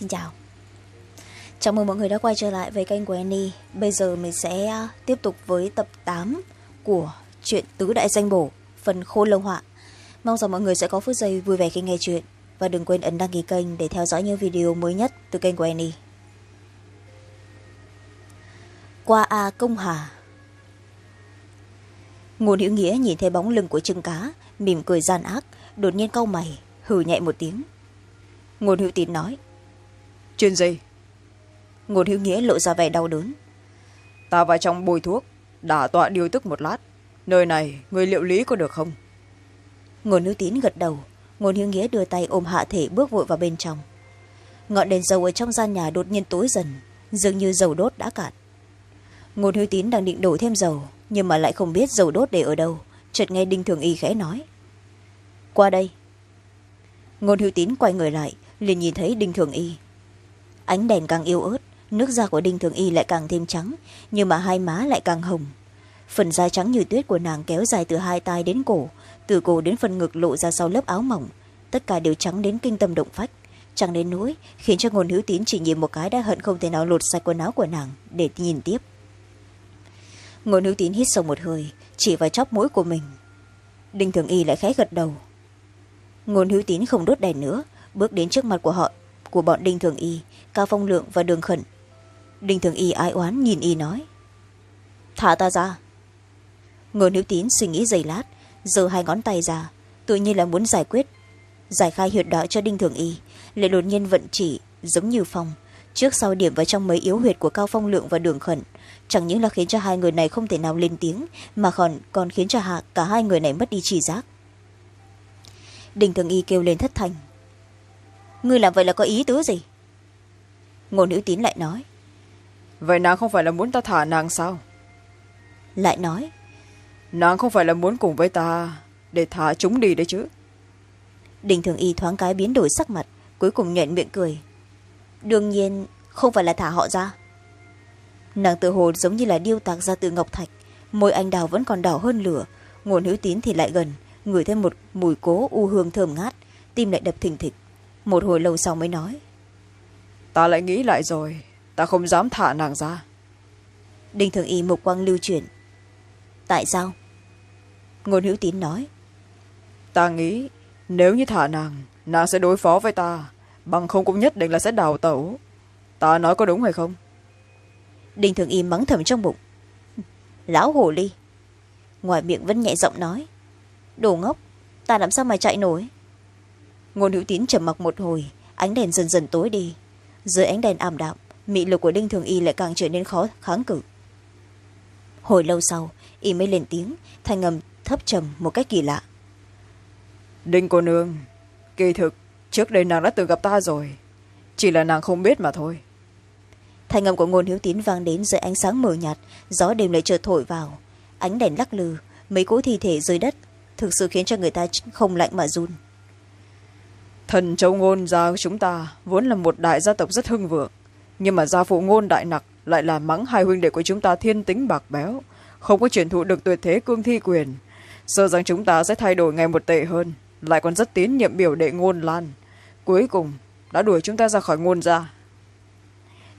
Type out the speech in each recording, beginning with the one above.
xin chào. Chào mừng mọi người đã quay trở lại với kênh của annie. Bây giờ mình sẽ à, tiếp tục với tập tám của truyện tứ đại danh bổ, phần khô lông họa. Mong rằng mọi người sẽ có phút giây vui vẻ khi nghe chuyện. Và đừng quên ấn đăng ký kênh để theo dõi những video mới nhất từ kênh của annie. Qua a công hà. Ngôn hữu nghĩa nhìn thấy bóng lưng của trưng cá, mỉm cười gian ác, đột nhiên cau mày, hừ nhẹ một tiếng. Ngôn hữu tín nói chuyện gì ngôn hữu nghĩa lộ ra vẻ đau đớn. Ta vào trong bồi thuốc đả tọa điều tức một lát. Nơi này người liệu lý có được không? Ngôn hữu tín gật đầu. Ngôn hữu nghĩa đưa tay ôm hạ thể bước vội vào bên trong. Ngọn đèn dầu ở trong gian nhà đột nhiên tối dần dường như dầu đốt đã cạn. Ngôn hữu tín đang định đổ thêm dầu nhưng mà lại không biết dầu đốt để ở đâu. Chợt nghe đinh thường y khẽ nói. Qua đây. Ngôn hữu tín quay người lại liền nhìn thấy đinh thường y ánh đèn càng yếu ớt, nước da của đinh thường y lại càng thêm trắng, nhưng mà hai má lại càng hồng. Phần da trắng như tuyết của nàng kéo dài từ hai tai đến cổ, từ cổ đến phần ngực lộ ra sau lớp áo mỏng. Tất cả đều trắng đến kinh tâm động phách chẳng đến nỗi khiến cho ngôn hữu tín chỉ nhìn một cái đã hận không thể nào lột sạch quần áo của nàng để nhìn tiếp. Ngôn hữu tín hít sâu một hơi, chỉ vào chóp mũi của mình. Đinh thường y lại khẽ gật đầu. Ngôn hữu tín không đốt đèn nữa, bước đến trước mặt của họ, của bọn đinh thường y cao phong lượng và đường khẩn. Đinh thường y ái oán nhìn y nói, thả ta ra. Ngô hữu tín suy nghĩ giây lát, giơ hai ngón tay ra, tự nhiên là muốn giải quyết, giải khai huyệt đạo cho đinh thường y, lại đột nhiên vận chỉ giống như phong, trước sau điểm vào trong mấy yếu huyệt của cao phong lượng và đường khẩn, chẳng những là khiến cho hai người này không thể nào lên tiếng, mà còn còn khiến cho hạ, cả hai người này mất đi chỉ giác. Đinh thường y kêu lên thất thành ngươi làm vậy là có ý tứ gì? Ngô nữ tín lại nói. Vậy nàng không phải là muốn ta thả nàng sao? Lại nói. Nàng không phải là muốn cùng với ta để thả chúng đi đấy chứ. Đình thường y thoáng cái biến đổi sắc mặt cuối cùng nhuện miệng cười. Đương nhiên không phải là thả họ ra. Nàng tự hồ giống như là điêu tạc ra từ ngọc thạch môi anh đào vẫn còn đỏ hơn lửa nguồn hữu tín thì lại gần ngửi thêm một mùi cố u hương thơm ngát tim lại đập thình thịch. Một hồi lâu sau mới nói ta lại nghĩ lại rồi. Ta không dám thả nàng ra. Đinh thường y mục quang lưu chuyển. Tại sao? Ngôn hữu tín nói. Ta nghĩ nếu như thả nàng nàng sẽ đối phó với ta bằng không cũng nhất định là sẽ đào tẩu. Ta nói có đúng hay không? Đinh thường y mắng thầm trong bụng. Lão hồ ly. Ngoài miệng vẫn nhẹ giọng nói. Đồ ngốc ta làm sao mà chạy nổi? Ngôn hữu tín trầm mặc một hồi ánh đèn dần dần tối đi dưới ánh đèn ảm đạm mị lực của đinh thường y lại càng trở nên khó kháng cự. Hồi lâu sau y mới lên tiếng thanh ngầm thấp trầm một cách kỳ lạ. Đinh cô nương kỳ thực trước đây nàng đã từng gặp ta rồi. Chỉ là nàng không biết mà thôi. Thanh âm của ngôn hiếu tín vang đến dưới ánh sáng mờ nhạt gió đêm lại chợt thổi vào. Ánh đèn lắc lư mấy cỗ thi thể dưới đất thực sự khiến cho người ta không lạnh mà run thần châu ngôn gia chúng ta vốn là một đại gia tộc rất hưng vượng. Nhưng mà gia phụ ngôn đại nặc lại là mắng hai huynh đệ của chúng ta thiên tính bạc béo, không có truyền thụ được tuyệt thế cương thi quyền. Sợ rằng chúng ta sẽ thay đổi ngày một tệ hơn, lại còn rất tín nhiệm biểu đệ ngôn lan. Cuối cùng, đã đuổi chúng ta ra khỏi ngôn gia.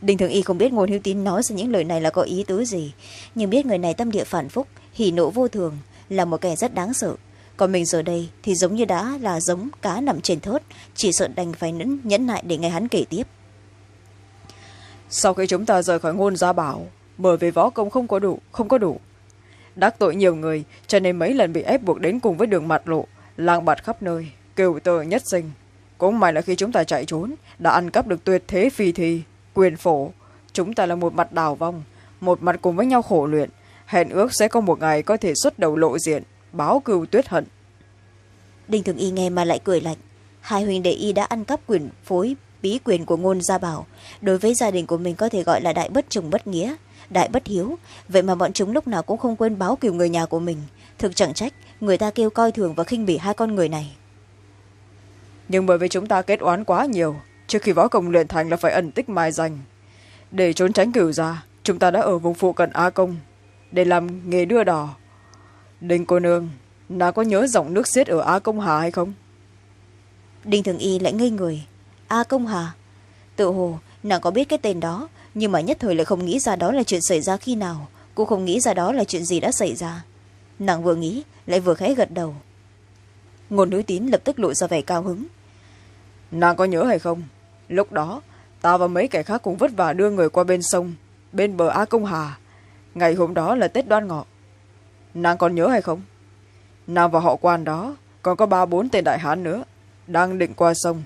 Đinh thường y không biết ngôn hữu tín nói ra những lời này là có ý tứ gì, nhưng biết người này tâm địa phản phúc, hỉ nộ vô thường, là một kẻ rất đáng sợ còn mình giờ đây thì giống như đã là giống cá nằm trên thớt chỉ sợ đành phải nhẫn, nhẫn nại để nghe hắn kể tiếp. Sau khi chúng ta rời khỏi ngôn gia bảo bởi vì võ công không có đủ không có đủ đắc tội nhiều người cho nên mấy lần bị ép buộc đến cùng với đường mặt lộ lang bạt khắp nơi cựu tờ nhất sinh. Cũng may là khi chúng ta chạy trốn đã ăn cắp được tuyệt thế phi thi quyền phổ. Chúng ta là một mặt đào vong một mặt cùng với nhau khổ luyện. Hẹn ước sẽ có một ngày có thể xuất đầu lộ diện báo cừu tuyết hận đinh thường y nghe mà lại cười lạnh. Hai huynh đệ y đã ăn cắp quyền phối bí quyền của ngôn gia bảo. Đối với gia đình của mình có thể gọi là đại bất trùng bất nghĩa, đại bất hiếu. Vậy mà bọn chúng lúc nào cũng không quên báo cừu người nhà của mình. Thực chẳng trách, người ta kêu coi thường và khinh bỉ hai con người này. Nhưng bởi vì chúng ta kết oán quá nhiều, trước khi võ công luyện thành là phải ẩn tích mai danh. Để trốn tránh cửu gia, chúng ta đã ở vùng phụ cận a công, để làm nghề đưa đò đinh cô nương nàng có nhớ dòng nước xiết ở a công hà hay không? Đinh thường y lại ngây người. A công hà? Tự hồ nàng có biết cái tên đó nhưng mà nhất thời lại không nghĩ ra đó là chuyện xảy ra khi nào cũng không nghĩ ra đó là chuyện gì đã xảy ra. Nàng vừa nghĩ lại vừa khẽ gật đầu. Ngôn núi tín lập tức lộ ra vẻ cao hứng. Nàng có nhớ hay không? Lúc đó ta và mấy kẻ khác cũng vất vả đưa người qua bên sông bên bờ a công hà. Ngày hôm đó là tết đoan ngọ. Nàng còn nhớ hay không nam và họ quan đó, còn có ba bốn tên đại hán nữa, đang định qua sông.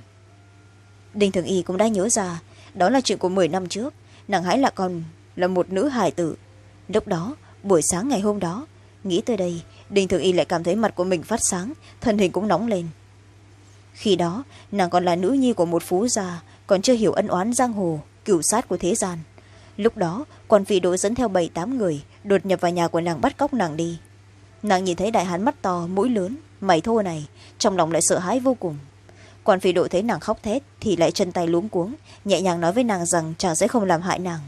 Đinh thường y cũng đã nhớ ra, đó là chuyện của m năm trước. Nàng hãy là còn là một nữ hải tử. Lúc đó, buổi sáng ngày hôm đó, nghĩ tới đây, đinh thường y lại cảm thấy mặt của mình phát sáng, thân hình cũng nóng lên. Khi đó, nàng còn là nữ nhi của một phú gia, còn chưa hiểu ân oán giang hồ, cửu sát của thế gian. Lúc đó, quan phi đội dẫn theo bảy tám người, đột nhập vào nhà của nàng bắt cóc nàng đi nàng nhìn thấy đại hán mắt to, mũi lớn, mày thô này, trong lòng lại sợ hãi vô cùng. Quan phi đội thấy nàng khóc thét thì lại chân tay luống cuống, nhẹ nhàng nói với nàng rằng chàng sẽ không làm hại nàng.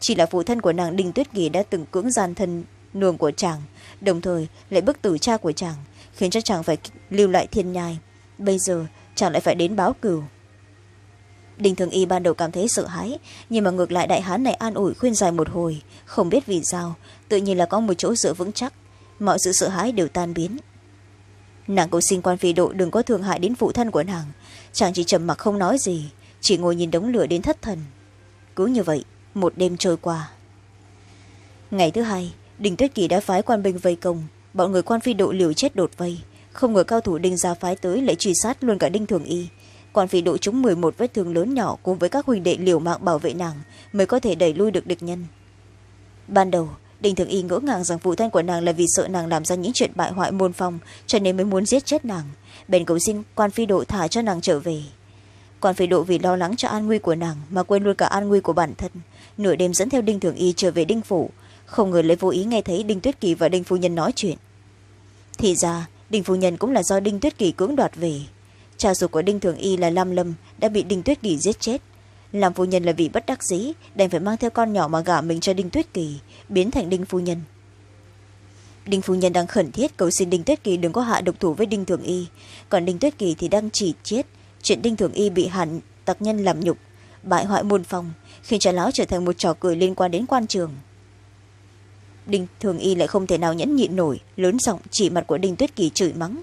Chỉ là phụ thân của nàng đinh tuyết kỳ đã từng cưỡng gian thân nương của chàng, đồng thời lại bức tử cha của chàng, khiến cho chàng phải lưu lại thiên nhai. Bây giờ, chàng lại phải đến báo cừu đinh thường y ban đầu cảm thấy sợ hãi, nhưng mà ngược lại đại hán này an ủi khuyên dài một hồi, không biết vì sao, tự nhiên là có một chỗ dựa vững chắc mọi sự sợ hãi đều tan biến. Nàng cầu xin quan phi độ đừng có thương hại đến phụ thân của nàng. Chàng chỉ trầm mặc không nói gì, chỉ ngồi nhìn đống lửa đến thất thần. Cứ như vậy, một đêm trôi qua. Ngày thứ hai đình tuyết kỳ đã phái quan binh vây công. Bọn người quan phi độ liều chết đột vây. Không ngờ cao thủ đinh gia phái tới lại truy sát luôn cả đinh thường y. Quan phi độ chúng mười một vết thương lớn nhỏ cùng với các huỳnh đệ liều mạng bảo vệ nàng mới có thể đẩy lui được địch nhân. Ban đầu đinh thường y ngỡ ngàng rằng phụ thân của nàng là vì sợ nàng làm ra những chuyện bại hoại môn phong cho nên mới muốn giết chết nàng. Bèn cầu xin quan phi độ thả cho nàng trở về. Quan phi độ vì lo lắng cho an nguy của nàng mà quên luôn cả an nguy của bản thân. Nửa đêm dẫn theo đinh thường y trở về đinh phủ. Không ngờ lấy vô ý nghe thấy đinh tuyết kỳ và đinh phu nhân nói chuyện. Thì ra, đinh phu nhân cũng là do đinh tuyết kỳ cưỡng đoạt về. Cha ruột của đinh thường y là lam lâm đã bị đinh tuyết kỳ giết chết. Làm phu nhân là vì bất đắc dĩ, đành phải mang theo con nhỏ mà gả mình cho đinh tuyết kỳ biến thành đinh phu nhân. Đinh phu nhân đang khẩn thiết cầu xin đinh tuyết kỳ đừng có hạ độc thủ với đinh thường y. Còn đinh tuyết kỳ thì đang chỉ chết chuyện đinh thường y bị hẳn tặc nhân làm nhục bại hoại môn phòng, khiến cho lão trở thành một trò cười liên quan đến quan trường. Đinh thường y lại không thể nào nhẫn nhịn nổi lớn giọng chỉ mặt của đinh tuyết kỳ chửi mắng.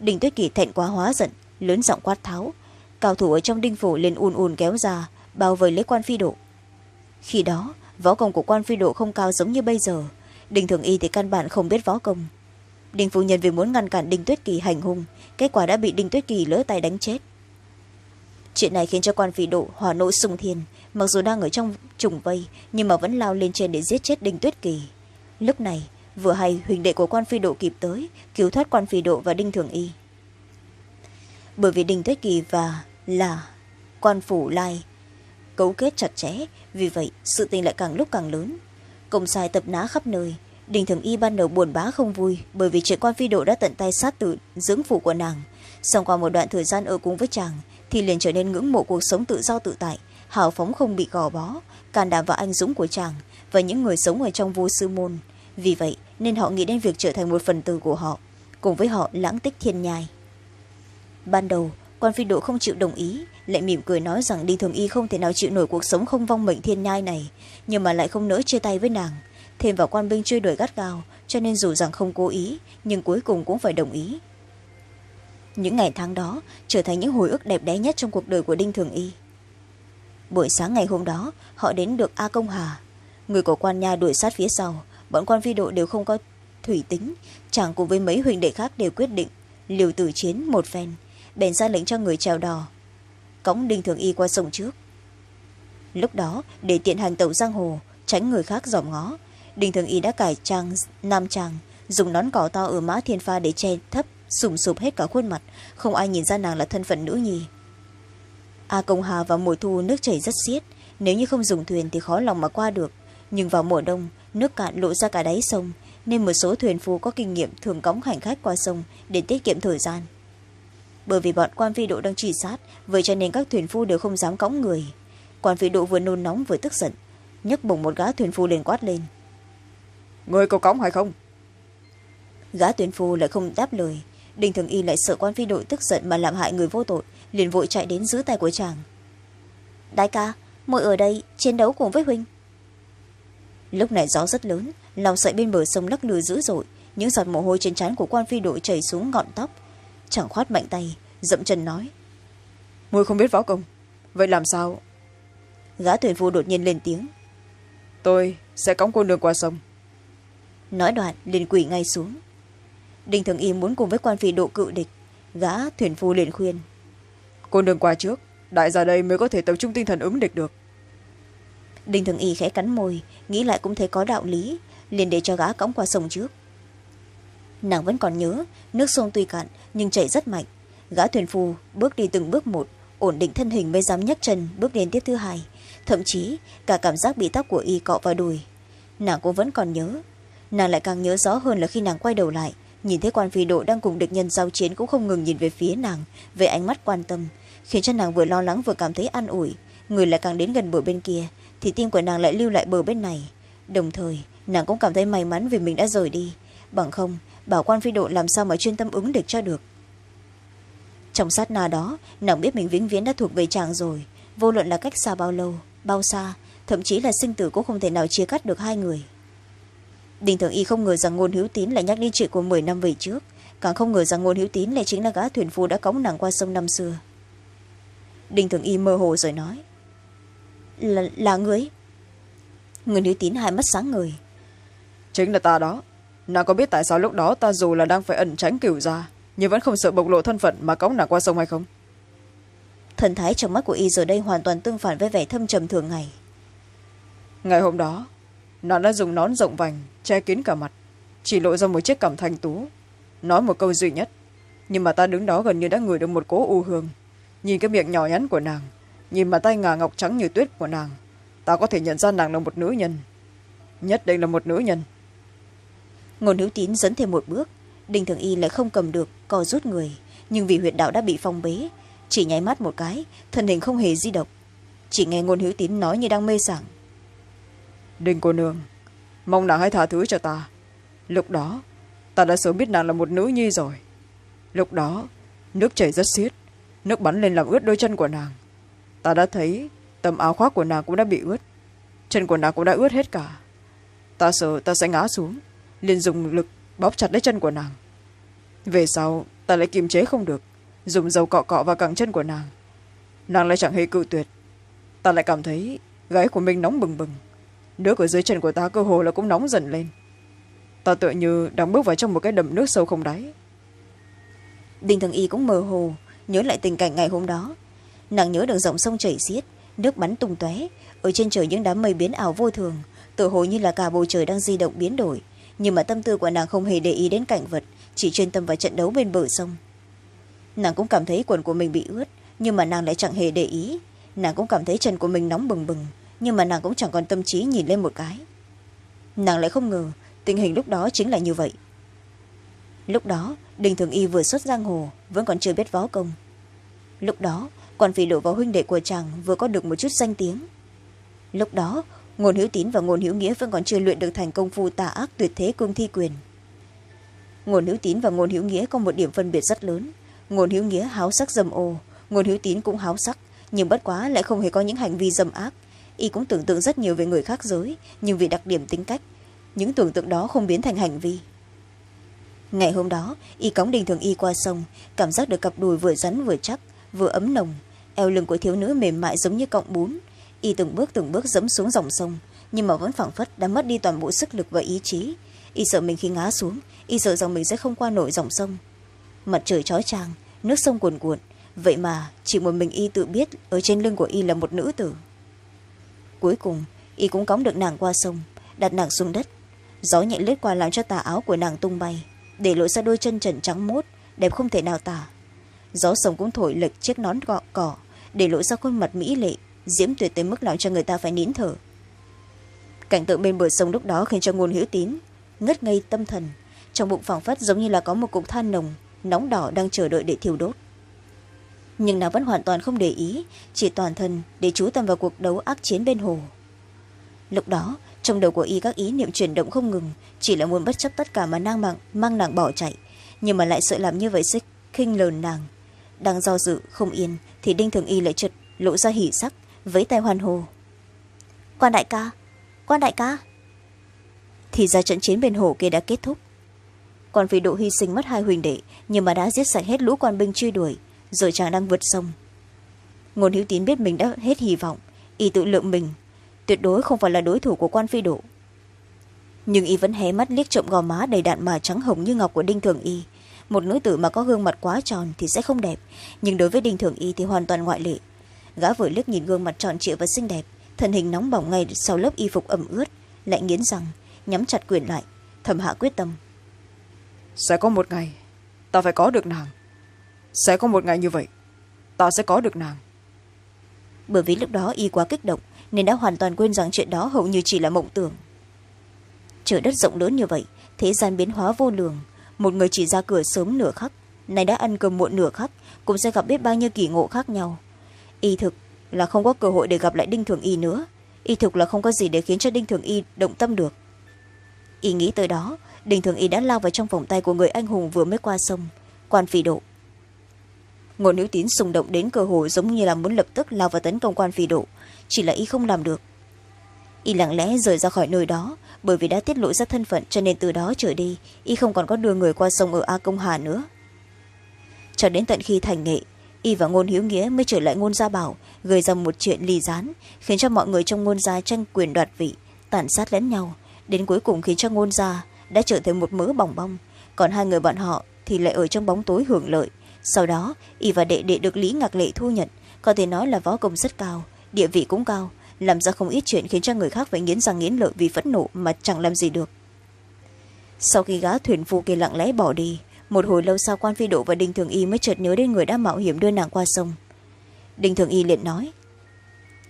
Đinh tuyết kỳ thẹn quá hóa giận lớn giọng quát tháo. Cao thủ ở trong đinh phủ liền ùn ùn kéo ra bao vây lấy quan phi độ. Khi đó võ công của quan phi độ không cao giống như bây giờ. Đinh thường y thì căn bản không biết võ công. Đinh phu nhân vì muốn ngăn cản đinh tuyết kỳ hành hung, kết quả đã bị đinh tuyết kỳ lỡ tay đánh chết. Chuyện này khiến cho quan phi độ hỏa nộ sùng thiên, mặc dù đang ở trong trùng vây, nhưng mà vẫn lao lên trên để giết chết đinh tuyết kỳ. Lúc này, vừa hay huỳnh đệ của quan phi độ kịp tới, cứu thoát quan phi độ và đinh thường y. Bởi vì đinh tuyết kỳ và là quan phủ lai cấu kết chặt chẽ, vì vậy sự tình lại càng lúc càng lớn. Công sai tập ná khắp nơi, đình thường y ban đầu buồn bã không vui bởi vì chuyện quan phi độ đã tận tay sát tử, dưỡng phủ của nàng. Xong qua một đoạn thời gian ở cùng với chàng, thì liền trở nên ngưỡng mộ cuộc sống tự do tự tại, hào phóng không bị gò bó, can đảm và anh dũng của chàng và những người sống ở trong vô sư môn. Vì vậy, nên họ nghĩ đến việc trở thành một phần tử của họ, cùng với họ lãng tích thiên nhai. Ban đầu, quan phi độ không chịu đồng ý lại mỉm cười nói rằng đinh thường y không thể nào chịu nổi cuộc sống không vong mệnh thiên nhai này, nhưng mà lại không nỡ chia tay với nàng. Thêm vào quan binh truy đuổi gắt gao, cho nên dù rằng không cố ý, nhưng cuối cùng cũng phải đồng ý. Những ngày tháng đó, trở thành những hồi ức đẹp đẽ nhất trong cuộc đời của đinh thường y. Buổi sáng ngày hôm đó, họ đến được a công hà. Người của quan nha đuổi sát phía sau, bọn quan phi độ đều không có thủy tính, chàng cùng với mấy huỳnh đệ khác đều quyết định liều tử chiến một phen, bèn ra lệnh cho người trèo đò cõng đinh thường y qua sông trước. Lúc đó, để tiện hành tàu giang hồ, tránh người khác dòm ngó, đinh thường y đã cải trang nam trang, dùng nón cỏ to ở mã thiên pha để che thấp, sùng sụp hết cả khuôn mặt, không ai nhìn ra nàng là thân phận nữ nhi. A công hà vào mùa thu nước chảy rất xiết, nếu như không dùng thuyền thì khó lòng mà qua được, nhưng vào mùa đông, nước cạn lộ ra cả đáy sông, nên một số thuyền phu có kinh nghiệm thường cõng hành khách qua sông để tiết kiệm thời gian bởi vì bọn quan phi độ đang truy sát vậy cho nên các thuyền phu đều không dám cõng người. Quan phi độ vừa nôn nóng vừa tức giận nhấc bổng một gã thuyền phu liền quát lên. Người có cõng hay không? Gã thuyền phu lại không đáp lời. Đinh thường y lại sợ quan phi đội tức giận mà làm hại người vô tội liền vội chạy đến giữ tay của chàng. Đại ca muội ở đây chiến đấu cùng với huynh. Lúc này gió rất lớn lòng sậy bên bờ sông lắc lư dữ dội những giọt mồ hôi trên trán của quan phi đội chảy xuống ngọn tóc chẳng khoát mạnh tay dậm chân nói. Muội không biết võ công vậy làm sao? Gã tuyển phu đột nhiên lên tiếng. Tôi sẽ cõng cô nương qua sông. Nói đoạn liền quỷ ngay xuống. Đinh thường y muốn cùng với quan phi độ cự địch gã thuyền phu liền khuyên. Cô nương qua trước đại gia đây mới có thể tập trung tinh thần ứng địch được. Đinh thường y khẽ cắn môi nghĩ lại cũng thấy có đạo lý liền để cho gã cõng qua sông trước. Nàng vẫn còn nhớ nước sông tuy cạn nhưng chạy rất mạnh. Gã thuyền phu bước đi từng bước một, ổn định thân hình mới dám nhấc chân bước đến tiếp thứ hai. Thậm chí, cả cảm giác bị tóc của y cọ vào đùi. Nàng cũng vẫn còn nhớ. Nàng lại càng nhớ rõ hơn là khi nàng quay đầu lại, nhìn thấy quan phi độ đang cùng địch nhân giao chiến cũng không ngừng nhìn về phía nàng với ánh mắt quan tâm, khiến cho nàng vừa lo lắng vừa cảm thấy an ủi. Người lại càng đến gần bờ bên kia, thì tim của nàng lại lưu lại bờ bên này. Đồng thời, nàng cũng cảm thấy may mắn vì mình đã rời đi. Bằng không bảo quan phi độ làm sao mà chuyên tâm ứng địch cho được? Trong sát na đó nàng biết mình vĩnh viễn đã thuộc về chàng rồi. Vô luận là cách xa bao lâu bao xa thậm chí là sinh tử cũng không thể nào chia cắt được hai người. Đình thường y không ngờ rằng ngôn hữu tín lại nhắc đến chuyện của m năm về trước càng không ngờ rằng ngôn hữu tín lại chính là gã thuyền phu đã cõng nàng qua sông năm xưa. Đình thường y mơ hồ rồi nói là, là người? Người hữu tín hai mắt sáng ngời chính là ta đó nàng có biết tại sao lúc đó ta dù là đang phải ẩn tránh cửu ra nhưng vẫn không sợ bộc lộ thân phận mà cõng nàng qua sông hay không? Thần thái trong mắt của y giờ đây hoàn toàn tương phản với vẻ thâm trầm thường ngày. Ngày hôm đó nàng đã dùng nón rộng vành che kín cả mặt chỉ lộ ra một chiếc cằm thanh tú nói một câu duy nhất. Nhưng mà ta đứng đó gần như đã ngửi được một cố u hương. Nhìn cái miệng nhỏ nhắn của nàng nhìn bàn tay ngà ngọc trắng như tuyết của nàng ta có thể nhận ra nàng là một nữ nhân. Nhất định là một nữ nhân ngôn hữu tín dẫn thêm một bước. Đinh thường y lại không cầm được, co rút người. Nhưng vì huyệt đạo đã bị phong bế, chỉ nháy mắt một cái, thân hình không hề di động. Chỉ nghe ngôn hữu tín nói như đang mê sảng. Đinh cô nương, mong nàng hãy tha thứ cho ta. Lúc đó, ta đã sớm biết nàng là một nữ nhi rồi. Lúc đó, nước chảy rất xiết, nước bắn lên làm ướt đôi chân của nàng. Ta đã thấy tầm áo khoác của nàng cũng đã bị ướt, chân của nàng cũng đã ướt hết cả. Ta sợ ta sẽ ngã xuống liền dùng lực bóp chặt lấy chân của nàng. Về sau, ta lại kiềm chế không được, dùng dầu cọ cọ vào cẳng chân của nàng. Nàng lại chẳng hề cự tuyệt. Ta lại cảm thấy gáy của mình nóng bừng bừng. Nước ở dưới chân của ta cơ hồ là cũng nóng dần lên. Ta tựa như đang bước vào trong một cái đầm nước sâu không đáy. Đinh thường y cũng mơ hồ, nhớ lại tình cảnh ngày hôm đó. Nàng nhớ được dòng sông chảy xiết, nước bắn tung tóe, ở trên trời những đám mây biến ảo vô thường tự hồ như là cả bầu trời đang di động biến đổi nhưng mà tâm tư của nàng không hề để ý đến cảnh vật, chỉ chuyên tâm vào trận đấu bên bờ sông. Nàng cũng cảm thấy quần của mình bị ướt, nhưng mà nàng lại chẳng hề để ý. Nàng cũng cảm thấy chân của mình nóng bừng bừng, nhưng mà nàng cũng chẳng còn tâm trí nhìn lên một cái. Nàng lại không ngờ, tình hình lúc đó chính là như vậy. Lúc đó, đình thường y vừa xuất giang hồ, vẫn còn chưa biết võ công. Lúc đó, quan phi đổ vào huynh đệ của chàng vừa có được một chút danh tiếng. Lúc đó ngôn hữu tín và ngôn hữu nghĩa vẫn còn chưa luyện được thành công phu tà ác tuyệt thế cương thi quyền. Ngôn hữu tín và ngôn hữu nghĩa có một điểm phân biệt rất lớn. Ngôn hữu nghĩa háo sắc dâm ô, ngôn hữu tín cũng háo sắc, nhưng bất quá lại không hề có những hành vi dâm ác. Y cũng tưởng tượng rất nhiều về người khác giới, nhưng vì đặc điểm tính cách, những tưởng tượng đó không biến thành hành vi. Ngày hôm đó, y cóng đình thường y qua sông, cảm giác được cặp đùi vừa rắn vừa chắc, vừa ấm nồng, eo lưng của thiếu nữ mềm mại giống như cọng bún y từng bước từng bước dẫm xuống dòng sông, nhưng mà vẫn phảng phất đã mất đi toàn bộ sức lực và ý chí. Y sợ mình khi ngã xuống, y sợ rằng mình sẽ không qua nổi dòng sông. Mặt trời chói chang, nước sông cuồn cuộn. Vậy mà chỉ một mình y tự biết ở trên lưng của y là một nữ tử. Cuối cùng, y cũng cõng được nàng qua sông, đặt nàng xuống đất. Gió nhẹ lướt qua làm cho tà áo của nàng tung bay, để lộ ra đôi chân trần trắng mốt đẹp không thể nào tả. Gió sông cũng thổi lệch chiếc nón gọ cỏ để lộ ra khuôn mặt mỹ lệ diễm tuyệt tới mức làm cho người ta phải nín thở. Cảnh tượng bên bờ sông lúc đó khiến cho ngôn hữu tín ngất ngây tâm thần. Trong bụng phảng phất giống như là có một cục than nồng nóng đỏ đang chờ đợi để thiêu đốt. Nhưng nàng vẫn hoàn toàn không để ý chỉ toàn thân để chú tâm vào cuộc đấu ác chiến bên hồ. Lúc đó trong đầu của y các ý niệm chuyển động không ngừng chỉ là muốn bất chấp tất cả mà nang mang, mang nàng bỏ chạy nhưng mà lại sợ làm như vậy sẽ khinh lờn nàng. Đang do dự không yên thì đinh thường y lại chợt lộ ra hỉ sắc với tay hoàn hồ quan đại ca, quan đại ca. Thì ra trận chiến bên hồ kia đã kết thúc. Còn vì độ hy sinh mất hai huỳnh đệ, nhưng mà đã giết sạch hết lũ quan binh truy đuổi, rồi chàng đang vượt sông. Ngôn hữu tín biết mình đã hết hy vọng y tự lượng mình, tuyệt đối không phải là đối thủ của quan phi độ. Nhưng y vẫn hé mắt liếc trộm gò má đầy đạn mà trắng hồng như ngọc của đinh thường y. Một nữ tử mà có gương mặt quá tròn thì sẽ không đẹp, nhưng đối với đinh thường y thì hoàn toàn ngoại lệ gã vừa liếc nhìn gương mặt tròn trịa và xinh đẹp thân hình nóng bỏng ngay sau lớp y phục ẩm ướt lại nghiến răng nhắm chặt quyền lại thầm hạ quyết tâm. Sẽ có một ngày ta phải có được nàng. Sẽ có một ngày như vậy ta sẽ có được nàng. Bởi vì lúc đó y quá kích động nên đã hoàn toàn quên rằng chuyện đó hầu như chỉ là mộng tưởng. Trời đất rộng lớn như vậy thế gian biến hóa vô lường. Một người chỉ ra cửa sớm nửa khắc nay đã ăn cơm muộn nửa khắc cũng sẽ gặp biết bao nhiêu kỳ ngộ khác nhau y thực là không có cơ hội để gặp lại đinh thường y nữa. Y thực là không có gì để khiến cho đinh thường y động tâm được. Y nghĩ tới đó, đinh thường y đã lao vào trong vòng tay của người anh hùng vừa mới qua sông, quan phi độ. Ngôn nữ tín xung động đến cơ hội giống như là muốn lập tức lao vào tấn công quan phi độ, chỉ là y không làm được. Y lặng lẽ rời ra khỏi nơi đó, bởi vì đã tiết lộ ra thân phận cho nên từ đó trở đi, y không còn có đưa người qua sông ở a công hà nữa. Cho đến tận khi thành nghệ y và ngôn hiếu nghĩa mới trở lại ngôn gia bảo, gây ra một chuyện ly gián, khiến cho mọi người trong ngôn gia tranh quyền đoạt vị, tàn sát lẫn nhau. Đến cuối cùng khiến cho ngôn gia đã trở thành một mớ bỏng bong. Còn hai người bọn họ thì lại ở trong bóng tối hưởng lợi. Sau đó, y và đệ đệ được lý ngạc lệ thu nhận, có thể nói là võ công rất cao, địa vị cũng cao, làm ra không ít chuyện khiến cho người khác phải nghiến răng nghiến lợi vì phẫn nộ mà chẳng làm gì được. Sau khi gã thuyền phu kia lặng lẽ bỏ đi một hồi lâu sau quan phi độ và đinh thường y mới chợt nhớ đến người đã mạo hiểm đưa nàng qua sông. Đinh thường y liền nói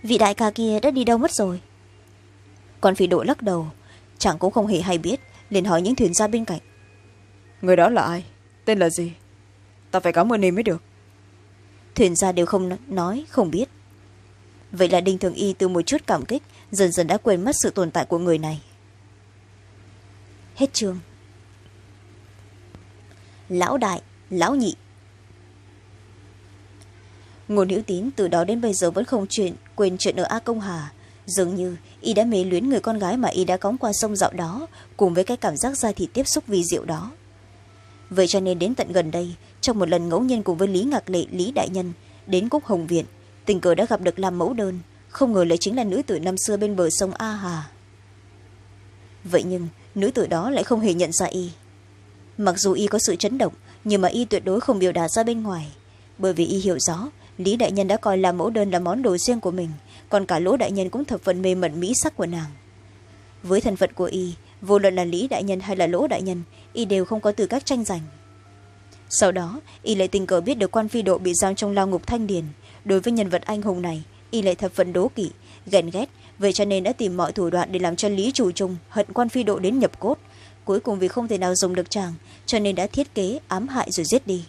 vị đại ca kia đã đi đâu mất rồi? Quan phi độ lắc đầu chẳng cũng không hề hay biết liền hỏi những thuyền gia bên cạnh. Người đó là ai? Tên là gì? Ta phải cảm ơn em mới được. Thuyền gia đều không nói không biết. Vậy là đinh thường y từ một chút cảm kích dần dần đã quên mất sự tồn tại của người này. Hết chương lão đại, lão nhị. Ngôn hữu tín từ đó đến bây giờ vẫn không chuyện, quên chuyện ở a công hà. Dường như, y đã mê luyến người con gái mà y đã cóng qua sông dạo đó, cùng với cái cảm giác da thịt tiếp xúc vi diệu đó. Vậy cho nên đến tận gần đây, trong một lần ngẫu nhiên cùng với lý ngạc lệ, lý đại nhân, đến cúc hồng viện, tình cờ đã gặp được làm mẫu đơn, không ngờ lại chính là nữ tử năm xưa bên bờ sông a hà. Vậy nhưng, nữ tử đó lại không hề nhận ra y mặc dù y có sự chấn động, nhưng mà y tuyệt đối không biểu đạt ra bên ngoài. Bởi vì y hiểu rõ, lý đại nhân đã coi là mẫu đơn là món đồ riêng của mình, còn cả lỗ đại nhân cũng thập phần mê mẩn mỹ sắc của nàng. Với thân phận của y, vô luận là lý đại nhân hay là lỗ đại nhân, y đều không có tư cách tranh giành. Sau đó, y lại tình cờ biết được quan phi độ bị giam trong lao ngục thanh điền. Đối với nhân vật anh hùng này, y lại thập phần đố kỵ, ghen ghét, vậy cho nên đã tìm mọi thủ đoạn để làm cho lý chủ trung hận quan phi độ đến nhập cốt cuối cùng vì không thể nào dùng được chàng, cho nên đã thiết kế, ám hại rồi giết đi.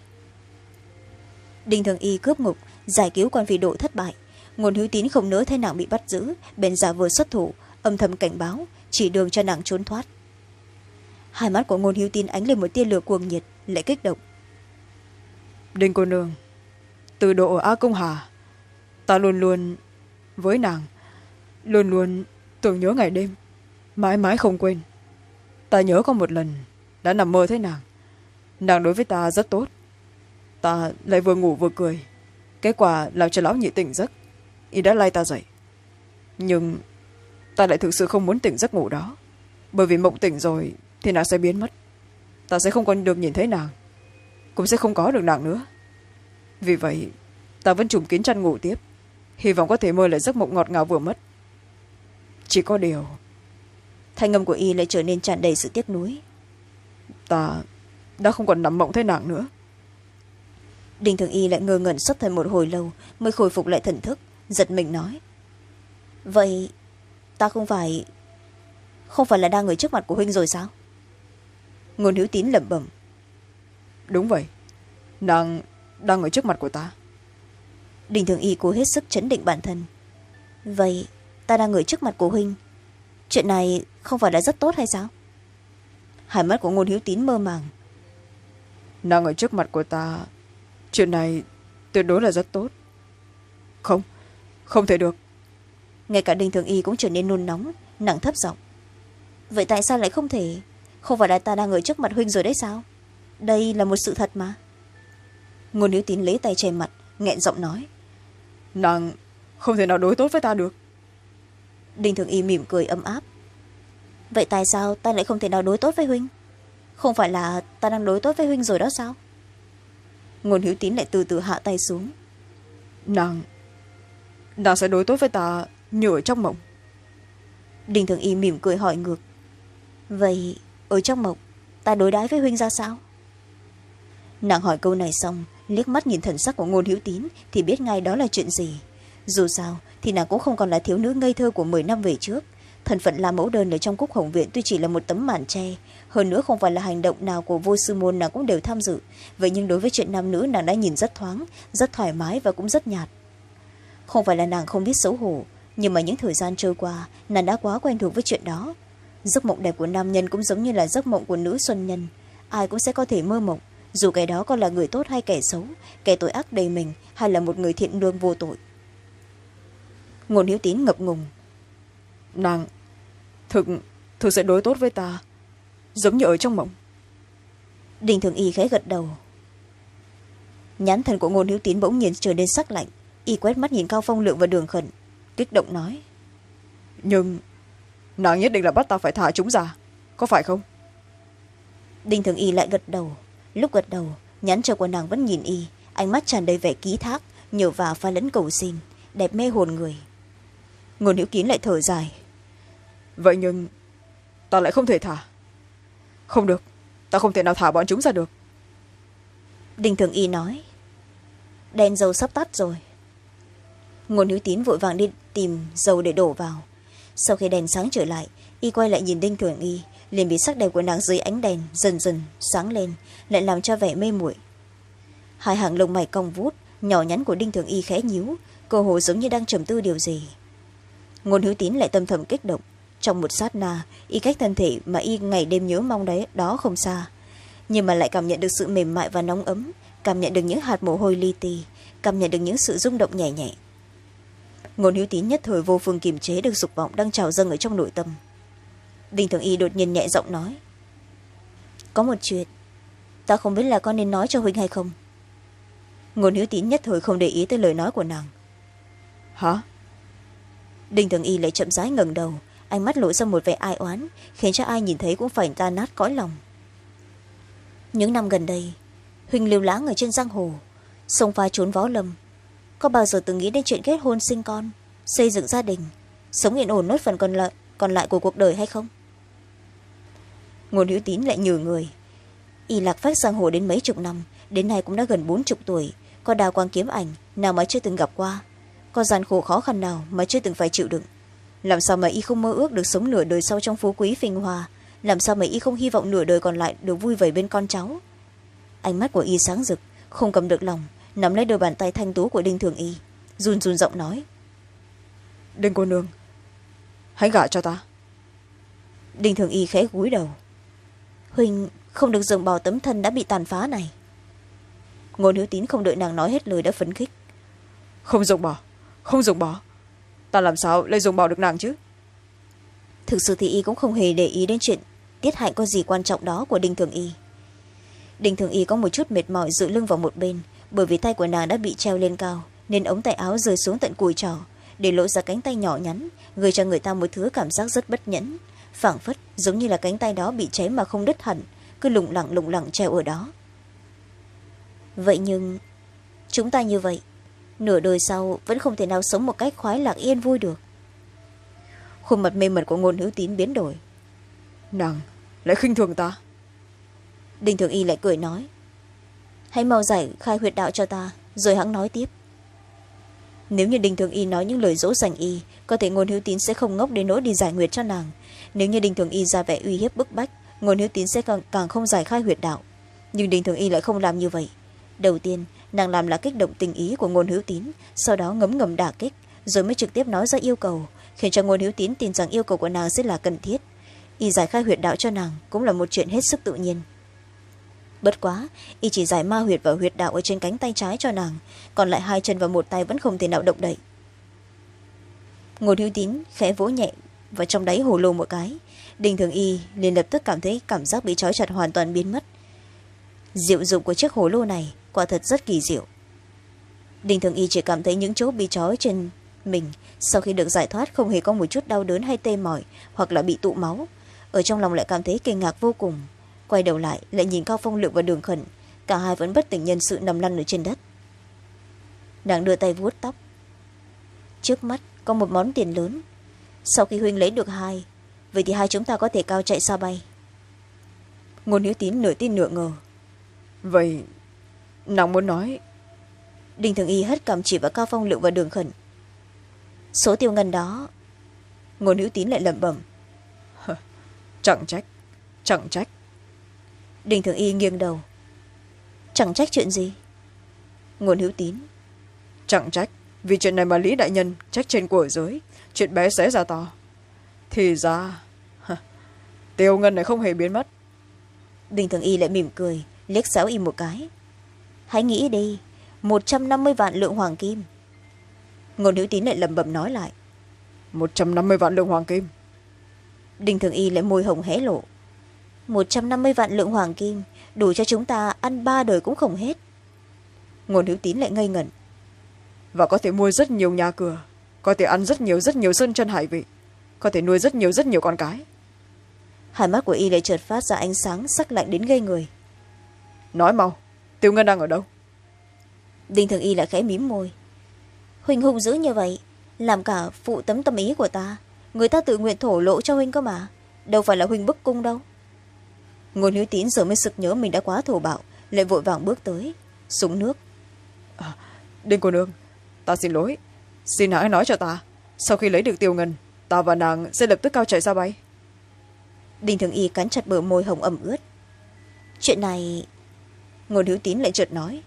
Đinh thường y cướp ngục, giải cứu quan phi độ thất bại. Nguồn hữu tín không nỡ thấy nàng bị bắt giữ, bèn giả vờ xuất thủ, âm thầm cảnh báo, chỉ đường cho nàng trốn thoát. Hai mắt của ngôn hữu tín ánh lên một tia lửa cuồng nhiệt, lại kích động. Đinh cô nương, từ độ ở a công hà, ta luôn luôn với nàng, luôn luôn tưởng nhớ ngày đêm, mãi mãi không quên ta nhớ có một lần, đã nằm mơ thấy nàng. Nàng đối với ta rất tốt. Ta lại vừa ngủ vừa cười. Kết quả làm cho lão nhị tỉnh giấc. Y đã lay ta dậy. Nhưng ta lại thực sự không muốn tỉnh giấc ngủ đó. Bởi vì mộng tỉnh rồi thì nàng sẽ biến mất. Ta sẽ không còn được nhìn thấy nàng. Cũng sẽ không có được nàng nữa. Vì vậy, ta vẫn trùng kín chăn ngủ tiếp. Hy vọng có thể mơ lại giấc mộng ngọt ngào vừa mất. Chỉ có điều thanh âm của y lại trở nên tràn đầy sự tiếc nuối. Ta đã không còn nằm mộng thấy nàng nữa. Đinh thường y lại ngơ ngẩn xuất thần một hồi lâu mới khôi phục lại thần thức giật mình nói. Vậy ta không phải không phải là đang ở trước mặt của huynh rồi sao? Ngôn hữu tín lẩm bẩm. Đúng vậy nàng đang ở trước mặt của ta. Đình thường y cố hết sức chấn định bản thân. Vậy ta đang ở trước mặt của huynh chuyện này không phải là rất tốt hay sao? Hai mắt của ngôn hiếu tín mơ màng. Nàng ở trước mặt của ta chuyện này tuyệt đối là rất tốt. Không không thể được. Ngay cả đinh thường y cũng trở nên nôn nóng nặng thấp giọng. Vậy tại sao lại không thể? Không phải là ta đang ở trước mặt huynh rồi đấy sao? Đây là một sự thật mà. Ngôn hữu tín lấy tay che mặt nghẹn giọng nói. Nàng không thể nào đối tốt với ta được đinh thường y mỉm cười ấm áp. Vậy tại sao ta lại không thể nào đối tốt với huynh? Không phải là ta đang đối tốt với huynh rồi đó sao? Ngôn hữu tín lại từ từ hạ tay xuống. Nàng nàng sẽ đối tốt với ta như ở trong mộng. Đinh thường y mỉm cười hỏi ngược. Vậy ở trong mộng ta đối đãi với huynh ra sao? Nàng hỏi câu này xong liếc mắt nhìn thần sắc của ngôn hữu tín thì biết ngay đó là chuyện gì. Dù sao thì nàng cũng không còn là thiếu nữ ngây thơ của mười năm về trước. Thân phận la mẫu đơn ở trong cúc hồng viện tuy chỉ là một tấm màn tre, hơn nữa không phải là hành động nào của vô sư môn nàng cũng đều tham dự. Vậy nhưng đối với chuyện nam nữ, nàng đã nhìn rất thoáng, rất thoải mái và cũng rất nhạt. Không phải là nàng không biết xấu hổ, nhưng mà những thời gian trôi qua, nàng đã quá quen thuộc với chuyện đó. Giấc mộng đẹp của nam nhân cũng giống như là giấc mộng của nữ xuân nhân. Ai cũng sẽ có thể mơ mộng, dù cái đó còn là người tốt hay kẻ xấu, kẻ tội ác đầy mình, hay là một người thiện lương vô tội ngôn hiếu tín ngập ngùng. Nàng thực thực sẽ đối tốt với ta giống như ở trong mộng. Đình thường y khẽ gật đầu. Nhãn thần của ngôn hiếu tín bỗng nhiên trở nên sắc lạnh. Y quét mắt nhìn cao phong lượng và đường khẩn kích động nói. Nhưng nàng nhất định là bắt ta phải thả chúng ra có phải không? Đinh thường y lại gật đầu. Lúc gật đầu nhắn cho của nàng vẫn nhìn y ánh mắt tràn đầy vẻ ký thác nhờ vào pha lẫn cầu xin đẹp mê hồn người ngôn hữu kín lại thở dài. Vậy nhưng ta lại không thể thả. Không được ta không thể nào thả bọn chúng ra được. Đinh thường y nói. Đèn dầu sắp tắt rồi. Ngôn hữu tín vội vàng đi tìm dầu để đổ vào. Sau khi đèn sáng trở lại y quay lại nhìn đinh thường y liền bị sắc đẹp của nàng dưới ánh đèn dần dần sáng lên lại làm cho vẻ mê muội. Hai hàng lông mày cong vút nhỏ nhắn của đinh thường y khẽ nhíu cơ hồ giống như đang trầm tư điều gì ngôn hữu tín lại tâm thầm kích động. Trong một sát na, y cách thân thể mà y ngày đêm nhớ mong đấy, đó không xa. Nhưng mà lại cảm nhận được sự mềm mại và nóng ấm, cảm nhận được những hạt mồ hôi li ti, cảm nhận được những sự rung động nhẹ nhẹ. Ngôn hữu tín nhất thời vô phương kiềm chế được dục vọng đang trào dâng ở trong nội tâm. Đinh thường y đột nhiên nhẹ giọng nói, có một chuyện, ta không biết là con nên nói cho huynh hay không. Ngôn hữu tín nhất thời không để ý tới lời nói của nàng. Hả? Đinh thường y lại chậm rãi ngẩng đầu, ánh mắt lộ ra một vẻ ai oán, khiến cho ai nhìn thấy cũng phải ta nát cõi lòng. Những năm gần đây huynh lưu lãng ở trên giang hồ, sông pha trốn võ lâm có bao giờ từng nghĩ đến chuyện kết hôn sinh con, xây dựng gia đình, sống yên ổn nốt phần còn lại còn lại của cuộc đời hay không? Ngôn hữu tín lại nhử người. Y lạc phát giang hồ đến mấy chục năm, đến nay cũng đã gần bốn chục tuổi, có đào quang kiếm ảnh nào mà chưa từng gặp qua có gian khổ khó khăn nào mà chưa từng phải chịu đựng? Làm sao mà y không mơ ước được sống nửa đời sau trong phú quý phình hòa? Làm sao mà y không hy vọng nửa đời còn lại được vui vầy bên con cháu? Ánh mắt của y sáng rực không cầm được lòng nắm lấy đôi bàn tay thanh tú của đinh thường y run run giọng nói. Đinh cô nương hãy gả cho ta. Đinh thường y khẽ cúi đầu. Huynh không được dừng bỏ tấm thân đã bị tàn phá này. Ngôn hữu tín không đợi nàng nói hết lời đã phấn khích. Không dùng bỏ không dùng bỏ. Ta làm sao lại dùng bỏ được nàng chứ? Thực sự thì y cũng không hề để ý đến chuyện tiết hạnh có gì quan trọng đó của đinh thường y. Đinh thường y có một chút mệt mỏi dựa lưng vào một bên, bởi vì tay của nàng đã bị treo lên cao, nên ống tay áo rơi xuống tận cùi trò, để lộ ra cánh tay nhỏ nhắn, gây cho người ta một thứ cảm giác rất bất nhẫn. Phảng phất giống như là cánh tay đó bị cháy mà không đứt hẳn, cứ lủng lẳng lủng lẳng treo ở đó. Vậy nhưng, chúng ta như vậy nửa đời sau vẫn không thể nào sống một cách khoái lạc yên vui được. Khuôn mặt mê mẩn của ngôn hữu tín biến đổi. Nàng lại khinh thường ta. Đinh thường y lại cười nói. Hãy mau giải khai huyệt đạo cho ta rồi hắn nói tiếp. Nếu như đinh thường y nói những lời dỗ dành y có thể ngôn hữu tín sẽ không ngốc đến nỗi đi giải nguyệt cho nàng. Nếu như đinh thường y ra vẻ uy hiếp bức bách ngôn hữu tín sẽ càng, càng không giải khai huyệt đạo. Nhưng đinh thường y lại không làm như vậy. Đầu tiên nàng làm là kích động tình ý của ngôn hữu tín, sau đó ngấm ngầm đả kích, rồi mới trực tiếp nói ra yêu cầu, khiến cho ngôn hữu tín tin rằng yêu cầu của nàng sẽ là cần thiết. Y giải khai huyệt đạo cho nàng cũng là một chuyện hết sức tự nhiên. Bất quá, y chỉ giải ma huyệt và huyệt đạo ở trên cánh tay trái cho nàng, còn lại hai chân và một tay vẫn không thể nào động đậy. Ngôn hữu tín khẽ vỗ nhẹ và trong đáy hồ lô một cái. Đinh thường y liền lập tức cảm thấy cảm giác bị trói chặt hoàn toàn biến mất. Diệu dụng của chiếc hồ lô này quả thật rất kỳ diệu. Đinh thường y chỉ cảm thấy những chỗ bị trói trên mình sau khi được giải thoát không hề có một chút đau đớn hay tê mỏi hoặc là bị tụ máu. Ở trong lòng lại cảm thấy kinh ngạc vô cùng. Quay đầu lại lại nhìn cao phong lượng và đường khẩn. Cả hai vẫn bất tỉnh nhân sự nằm lăn ở trên đất. Nàng đưa tay vuốt tóc. Trước mắt có một món tiền lớn. Sau khi huynh lấy được hai, vậy thì hai chúng ta có thể cao chạy xa bay. Ngôn hiếu tín nửa tin nửa ngờ. Vậy nàng muốn nói, đinh thường y hất cầm chỉ vào cao phong lượng và đường khẩn. Số tiêu ngân đó ngôn hữu tín lại lẩm bẩm. Chẳng trách chẳng trách. Đinh thường y nghiêng đầu. Chẳng trách chuyện gì? Ngôn hữu tín. Chẳng trách, vì chuyện này mà lý đại nhân trách trên của giới, chuyện bé xé ra to. Thì ra tiêu ngân này không hề biến mất. Đinh thường y lại mỉm cười, liếc xéo y một cái hãy nghĩ đi một trăm năm mươi vạn lượng hoàng kim. Ngôn hữu tín lại lẩm bẩm nói lại. Một trăm năm mươi vạn lượng hoàng kim. Đinh thường y lại môi hồng hé lộ. Một trăm năm mươi vạn lượng hoàng kim đủ cho chúng ta ăn ba đời cũng không hết. Ngôn hữu tín lại ngây ngẩn. Và có thể mua rất nhiều nhà cửa có thể ăn rất nhiều rất nhiều sơn chân hải vị có thể nuôi rất nhiều rất nhiều con cái. Hai mắt của y lại chợt phát ra ánh sáng sắc lạnh đến gây người. Nói mau tiêu ngân đang ở đâu? Đinh thường y lại khẽ mím môi. Huỳnh hùng dữ như vậy làm cả phụ tấm tâm ý của ta người ta tự nguyện thổ lộ cho huynh cơ mà. Đâu phải là huynh bức cung đâu. Ngôn hữu tín giờ mới sực nhớ mình đã quá thổ bạo lại vội vàng bước tới súng nước. À, đinh cô nương ta xin lỗi. Xin hãy nói cho ta sau khi lấy được tiêu ngân ta và nàng sẽ lập tức cao chạy ra bay. Đinh thường y cắn chặt bờ môi hồng ẩm ướt. Chuyện này ngôn hữu tín lại chợt nói.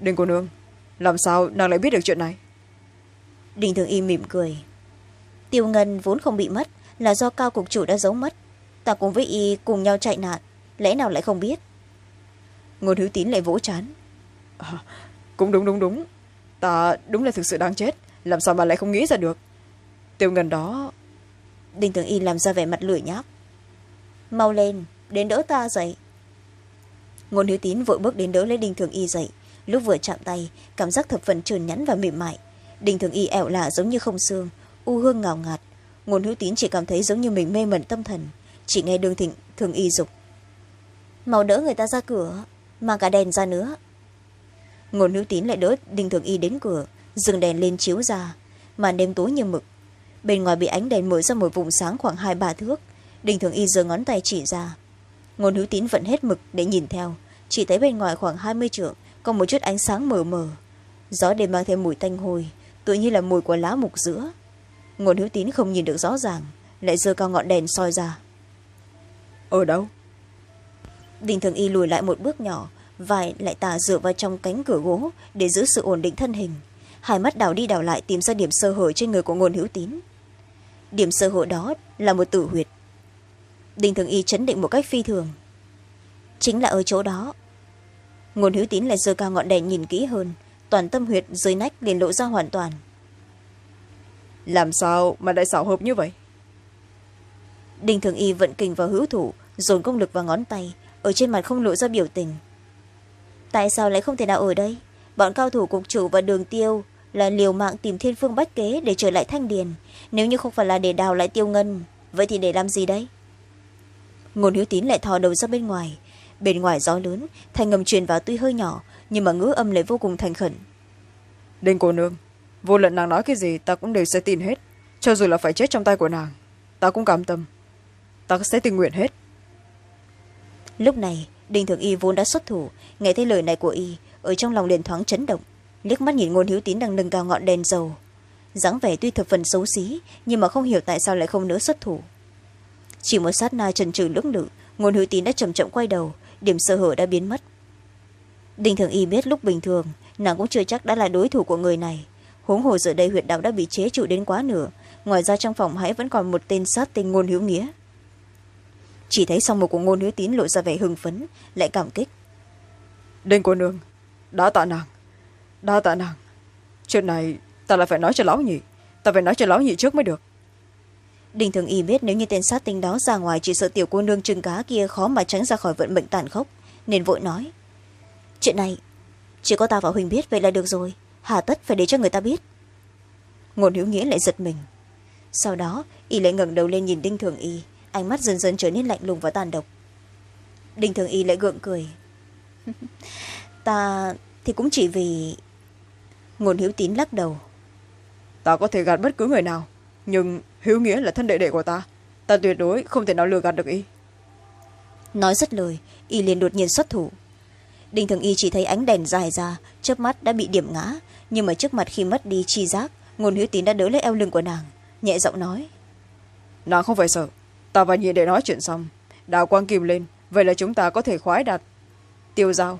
Đinh cô nương làm sao nàng lại biết được chuyện này? Đinh thường y mỉm cười. Tiêu ngân vốn không bị mất là do cao cục chủ đã giấu mất. Ta cùng với y cùng nhau chạy nạn lẽ nào lại không biết? Ngôn hữu tín lại vỗ chán. À, cũng đúng đúng đúng. Ta đúng là thực sự đang chết làm sao mà lại không nghĩ ra được? Tiêu ngân đó. Đinh thường y làm ra vẻ mặt lười nhác. Mau lên đến đỡ ta dậy ngôn hữu tín vội bước đến đỡ lấy đinh thường y dậy. Lúc vừa chạm tay, cảm giác thập phần trơn nhẵn và mềm mại. Đinh thường y ẻo lạ giống như không xương, u hương ngào ngạt. Ngôn hữu tín chỉ cảm thấy giống như mình mê mẩn tâm thần. Chỉ nghe đường thịnh, thường y dục, mau đỡ người ta ra cửa mang cả đèn ra nữa. Ngôn hữu tín lại đỡ đinh thường y đến cửa dừng đèn lên chiếu ra, màn đêm tối như mực. Bên ngoài bị ánh đèn mở ra một vùng sáng khoảng hai ba thước. Đinh thường y giơ ngón tay chỉ ra ngôn hữu tín vẫn hết mực để nhìn theo. Chỉ thấy bên ngoài khoảng hai mươi trượng có một chút ánh sáng mờ mờ. Gió đêm mang thêm mùi tanh hôi tự như là mùi của lá mục giữa. Ngôn hữu tín không nhìn được rõ ràng lại giơ cao ngọn đèn soi ra. Ở đâu? Đinh thường y lùi lại một bước nhỏ vải lại tà dựa vào trong cánh cửa gỗ để giữ sự ổn định thân hình. Hai mắt đảo đi đảo lại tìm ra điểm sơ hở trên người của ngôn hữu tín. Điểm sơ hở đó là một tử huyệt đinh thường y chấn định một cách phi thường. Chính là ở chỗ đó. Ngôn hữu tín lại giơ cao ngọn đèn nhìn kỹ hơn toàn tâm huyệt dưới nách liền lộ ra hoàn toàn. Làm sao mà đại xảo hợp như vậy? Đinh thường y vận kình vào hữu thủ dồn công lực vào ngón tay ở trên mặt không lộ ra biểu tình. Tại sao lại không thể nào ở đây? Bọn cao thủ cục chủ và đường tiêu là liều mạng tìm thiên phương bách kế để trở lại thanh điền. Nếu như không phải là để đào lại tiêu ngân vậy thì để làm gì đấy ngôn hiếu tín lại thò đầu ra bên ngoài. Bên ngoài gió lớn thành ngầm truyền vào tuy hơi nhỏ nhưng mà ngữ âm lại vô cùng thành khẩn. Đinh cô nương vô luận nàng nói cái gì ta cũng đều sẽ tin hết. Cho dù là phải chết trong tay của nàng ta cũng cam tâm. Ta sẽ tình nguyện hết. Lúc này đinh thường y vốn đã xuất thủ nghe thấy lời này của y ở trong lòng liền thoáng chấn động liếc mắt nhìn ngôn hiếu tín đang nâng cao ngọn đèn dầu. dáng vẻ tuy thập phần xấu xí nhưng mà không hiểu tại sao lại không nỡ xuất thủ chỉ một sát na trần trừ lưỡng lự, ngôn hữu tín đã chậm chậm quay đầu, điểm sơ hở đã biến mất. Đinh thường y biết lúc bình thường, nàng cũng chưa chắc đã là đối thủ của người này. Huống hồ giờ đây huyệt đạo đã bị chế trụ đến quá nửa, ngoài ra trong phòng hãy vẫn còn một tên sát tinh ngôn hữu nghĩa. Chỉ thấy song một của ngôn hữu tín lộ ra vẻ hưng phấn, lại cảm kích. Đinh cô nương đã tạ nàng đã tạ nàng. Chuyện này ta lại phải nói cho lão nhị, ta phải nói cho lão nhị trước mới được đinh thường y biết nếu như tên sát tinh đó ra ngoài chỉ sợ tiểu cô nương trừng cá kia khó mà tránh ra khỏi vận mệnh tàn khốc, nên vội nói, chuyện này, chỉ có ta và huỳnh biết vậy là được rồi, hà tất phải để cho người ta biết. Ngôn hữu nghĩa lại giật mình. Sau đó, y lại ngẩng đầu lên nhìn đinh thường y, ánh mắt dần dần trở nên lạnh lùng và tàn độc. Đinh thường y lại gượng cười. ta thì cũng chỉ vì ngôn hữu tín lắc đầu. Ta có thể gạt bất cứ người nào, nhưng hữu nghĩa là thân đệ đệ của ta. Ta tuyệt đối không thể nào lừa gạt được y. Nói rất lời y liền đột nhiên xuất thủ. Đinh thường y chỉ thấy ánh đèn dài ra chớp mắt đã bị điểm ngã nhưng mà trước mặt khi mất đi chi giác ngôn hữu tín đã đỡ lấy eo lưng của nàng nhẹ giọng nói. Nàng không phải sợ ta và nhị đệ nói chuyện xong. Đào quang kim lên vậy là chúng ta có thể khoái đạt tiêu dao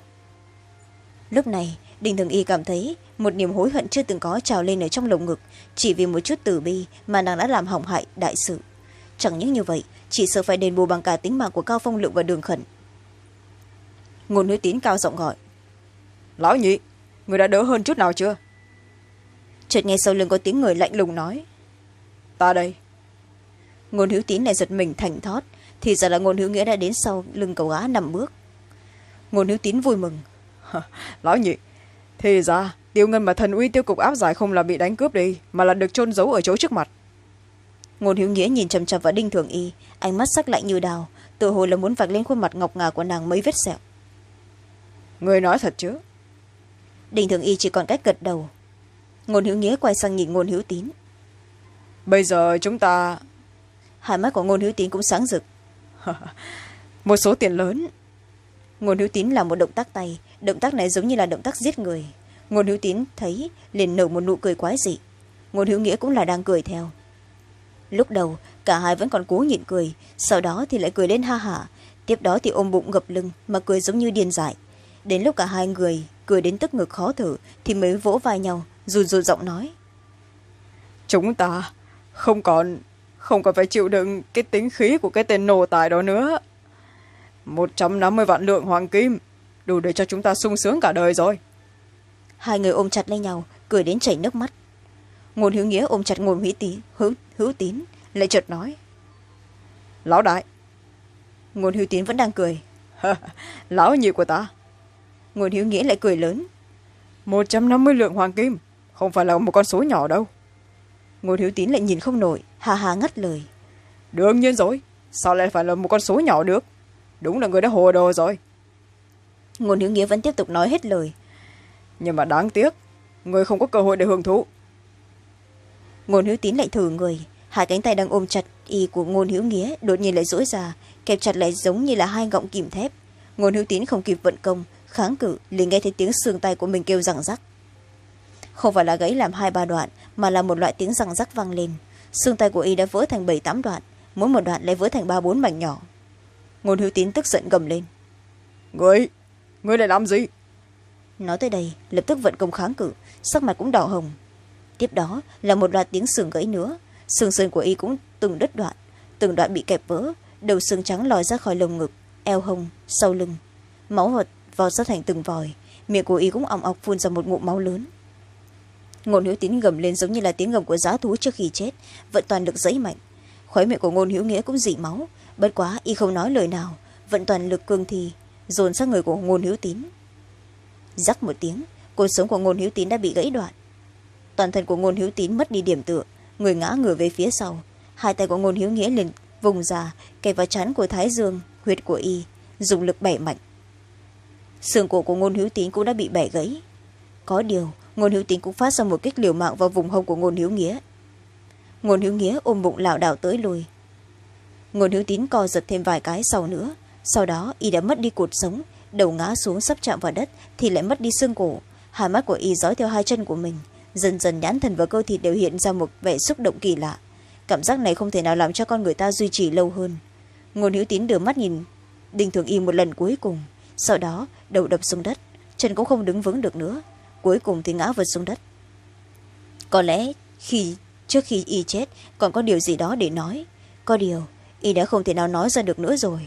lúc này đinh thường y cảm thấy một niềm hối hận chưa từng có trào lên ở trong lồng ngực chỉ vì một chút tử bi mà nàng đã làm hỏng hại đại sự. Chẳng những như vậy chỉ sợ phải đền bù bằng cả tính mạng của cao phong lượng và đường khẩn. Ngôn hữu tín cao giọng gọi. Lão nhị người đã đỡ hơn chút nào chưa? Chợt nghe sau lưng có tiếng người lạnh lùng nói. Ta đây. Ngôn hữu tín lại giật mình thành thót thì ra là ngôn hữu nghĩa đã đến sau lưng cầu gá nằm bước. Ngôn hữu tín vui mừng. Lão nhị thì ra tiêu ngân mà thần uy tiêu cục áp giải không là bị đánh cướp đi mà là được trôn giấu ở chỗ trước mặt. Ngôn hữu nghĩa nhìn chằm chằm vào đinh thường y ánh mắt sắc lạnh như đào tự hồ là muốn vạch lên khuôn mặt ngọc ngà của nàng mấy vết sẹo. Người nói thật chứ? Đinh thường y chỉ còn cách gật đầu. Ngôn hữu nghĩa quay sang nhìn ngôn hữu tín. Bây giờ chúng ta hai mắt của ngôn hữu tín cũng sáng rực. Một số tiền lớn. Ngôn hữu tín làm một động tác tay động tác này giống như là động tác giết người. Ngôn hữu tín thấy, liền nở một nụ cười quái dị. Ngôn hữu nghĩa cũng là đang cười theo. Lúc đầu, cả hai vẫn còn cố nhịn cười, sau đó thì lại cười lên ha hả. Tiếp đó thì ôm bụng gập lưng, mà cười giống như điên dại. Đến lúc cả hai người cười đến tức ngực khó thở, thì mới vỗ vai nhau rùn rùn giọng nói. Chúng ta không còn không còn phải chịu đựng cái tính khí của cái tên nổ tài đó nữa. Một trăm năm mươi vạn lượng hoàng kim đủ để cho chúng ta sung sướng cả đời rồi. Hai người ôm chặt lấy nhau cười đến chảy nước mắt. Ngôn hữu nghĩa ôm chặt ngôn hữu tín hữu, hữu tín lại chợt nói. Lão đại. Ngôn hữu tín vẫn đang cười. Lão nhị của ta. Ngôn hữu nghĩa lại cười lớn. Một trăm năm mươi lượng hoàng kim không phải là một con số nhỏ đâu. Ngôn hữu tín lại nhìn không nổi hà hà ngắt lời. Đương nhiên rồi sao lại phải là một con số nhỏ được? Đúng là người đã hồ đồ rồi ngôn hữu nghĩa vẫn tiếp tục nói hết lời. Nhưng mà đáng tiếc người không có cơ hội để hưởng thụ. Ngôn hữu tín lại thử người. Hai cánh tay đang ôm chặt y của ngôn hữu nghĩa đột nhiên lại dỗi ra kẹp chặt lại giống như là hai gọng kìm thép. Ngôn hữu tín không kịp vận công kháng cự liền nghe thấy tiếng xương tay của mình kêu rằng rắc. Không phải là gãy làm hai ba đoạn mà là một loại tiếng răng rắc vang lên. Xương tay của y đã vỡ thành bảy tám đoạn mỗi một đoạn lại vỡ thành ba bốn mảnh nhỏ. Ngôn hữu tín tức giận gầm lên. Người người lại làm gì? Nói tới đây, lập tức vận công kháng cự, sắc mặt cũng đỏ hồng. Tiếp đó là một loạt tiếng xương gãy nữa. Xương sườn của y cũng từng đứt đoạn. Từng đoạn bị kẹp vỡ, đầu xương trắng lòi ra khỏi lồng ngực, eo hông, sau lưng. Máu hột vò ra thành từng vòi. Miệng của y cũng ỏng ọc phun ra một ngụm máu lớn. Ngôn hữu tín gầm lên giống như là tiếng gầm của giá thú trước khi chết, vẫn toàn lực dẫy mạnh. Khóe miệng của ngôn hữu nghĩa cũng dị máu. Bất quá y không nói lời nào vận toàn lực cương thi dồn sang người của ngôn hữu tín. Rắc một tiếng cột sống của ngôn hữu tín đã bị gãy đoạn. Toàn thân của ngôn hữu tín mất đi điểm tựa, người ngã ngửa về phía sau. Hai tay của ngôn hữu nghĩa liền vùng ra kẹp vào chán của thái dương, huyệt của y, dùng lực bẻ mạnh. Xương cổ của ngôn hữu tín cũng đã bị bẻ gãy. Có điều, ngôn hữu tín cũng phát ra một kích liều mạng vào vùng hông của ngôn hữu nghĩa. Ngôn hữu nghĩa ôm bụng lảo đảo tới lùi. Ngôn hữu tín co giật thêm vài cái sau nữa sau đó, y đã mất đi cuộc sống, đầu ngã xuống sắp chạm vào đất thì lại mất đi xương cổ. Hai mắt của y dõi theo hai chân của mình, dần dần nhãn thần và cơ thịt đều hiện ra một vẻ xúc động kỳ lạ. Cảm giác này không thể nào làm cho con người ta duy trì lâu hơn. Ngôn hữu tín đưa mắt nhìn, đinh thường y một lần cuối cùng. Sau đó, đầu đập xuống đất, chân cũng không đứng vững được nữa. Cuối cùng thì ngã vượt xuống đất. Có lẽ khi, trước khi y chết, còn có điều gì đó để nói. Có điều, y đã không thể nào nói ra được nữa rồi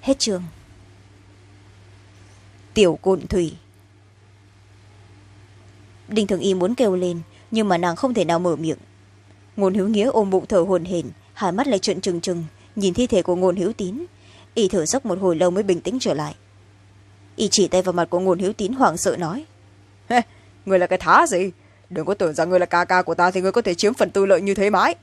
hết trường. Tiểu cụn thủy. Đinh thường y muốn kêu lên, nhưng mà nàng không thể nào mở miệng. Ngôn hữu nghĩa ôm bụng thở hồn hển, hai mắt lại trợn trừng trừng, nhìn thi thể của ngôn hữu tín. Y thở dốc một hồi lâu mới bình tĩnh trở lại. Y chỉ tay vào mặt của ngôn hữu tín hoảng sợ nói người là cái thá gì? Đừng có tưởng rằng người là ca ca của ta thì người có thể chiếm phần tư lợi như thế mãi.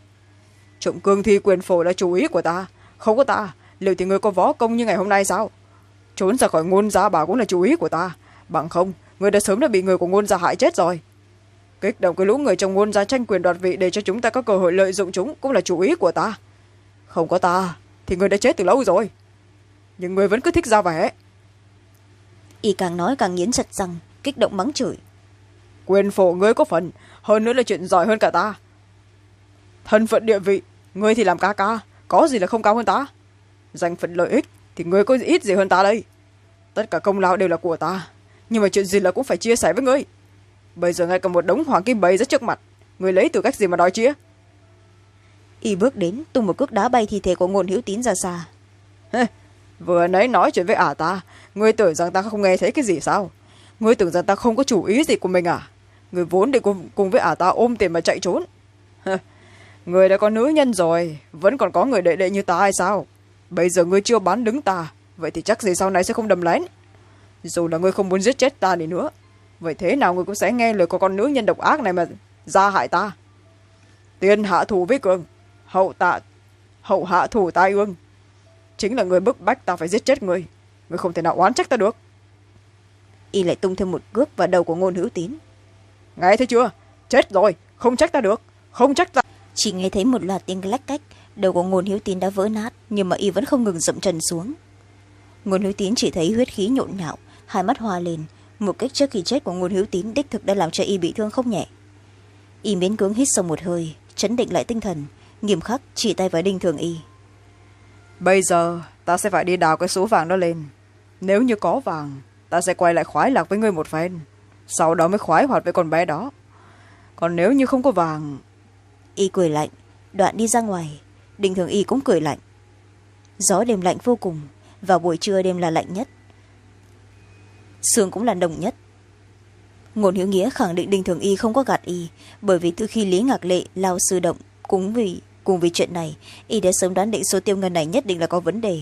Trộm cương thi quyền phổ là chủ ý của ta, không có ta liệu thì người có võ công như ngày hôm nay sao? Trốn ra khỏi ngôn gia bảo cũng là chủ ý của ta. Bằng không người đã sớm đã bị người của ngôn gia hại chết rồi. Kích động cái lũ người trong ngôn gia tranh quyền đoạt vị để cho chúng ta có cơ hội lợi dụng chúng cũng là chủ ý của ta. Không có ta thì người đã chết từ lâu rồi. Nhưng người vẫn cứ thích ra vẻ. Y càng nói càng nghiến chặt răng kích động mắng chửi. Quyền phổ ngươi có phần hơn nữa là chuyện giỏi hơn cả ta. Thân phận địa vị ngươi thì làm ca ca có gì là không cao hơn ta danh phận lợi ích thì ngươi có ít gì hơn ta đây. Tất cả công lao đều là của ta nhưng mà chuyện gì là cũng phải chia sẻ với ngươi bây giờ ngay cả một đống hoàng kim bầy rất trước mặt ngươi lấy từ cách gì mà đòi chia? Y bước đến tung một cước đá bay thi thể của ngôn hữu tín ra xa. Vừa nãy nói chuyện với ả ta ngươi tưởng rằng ta không nghe thấy cái gì sao? Ngươi tưởng rằng ta không có chủ ý gì của mình à? Người vốn để cùng, cùng với ả ta ôm tiền mà chạy trốn. Người đã có nữ nhân rồi vẫn còn có người đệ đệ như ta hay sao bây giờ ngươi chưa bán đứng ta vậy thì chắc gì sau này sẽ không đầm lén? Dù là ngươi không muốn giết chết ta đi nữa vậy thế nào ngươi cũng sẽ nghe lời của con nữ nhân độc ác này mà ra hại ta. Tiên hạ thủ với cường hậu tạ hậu hạ thủ tai ương. Chính là người bức bách ta phải giết chết ngươi ngươi không thể nào oán trách ta được. Y lại tung thêm một cước vào đầu của ngôn hữu tín. Nghe thấy chưa? Chết rồi không trách ta được không trách ta. Chỉ nghe thấy một loạt tiếng lách cách đầu của ngôn hữu tín đã vỡ nát nhưng mà y vẫn không ngừng dậm chân xuống. Ngôn hữu tín chỉ thấy huyết khí nhộn nhạo hai mắt hoa lên. Một cách trước khi chết của ngôn hữu tín đích thực đã làm cho y bị thương không nhẹ. Y miễn cưỡng hít sâu một hơi chấn định lại tinh thần nghiêm khắc chỉ tay vào đinh thường y. Bây giờ ta sẽ phải đi đào cái số vàng đó lên. Nếu như có vàng ta sẽ quay lại khoái lạc với ngươi một phen sau đó mới khoái hoạt với con bé đó. Còn nếu như không có vàng y cười lạnh đoạn đi ra ngoài đinh thường y cũng cười lạnh. Gió đêm lạnh vô cùng vào buổi trưa đêm là lạnh nhất. Sương cũng là đồng nhất. Ngôn hiếu nghĩa khẳng định đinh thường y không có gạt y, bởi vì từ khi lý ngạc lệ, lao sư động cũng vì, cùng vì chuyện này, y đã sớm đoán định số tiêu ngân này nhất định là có vấn đề.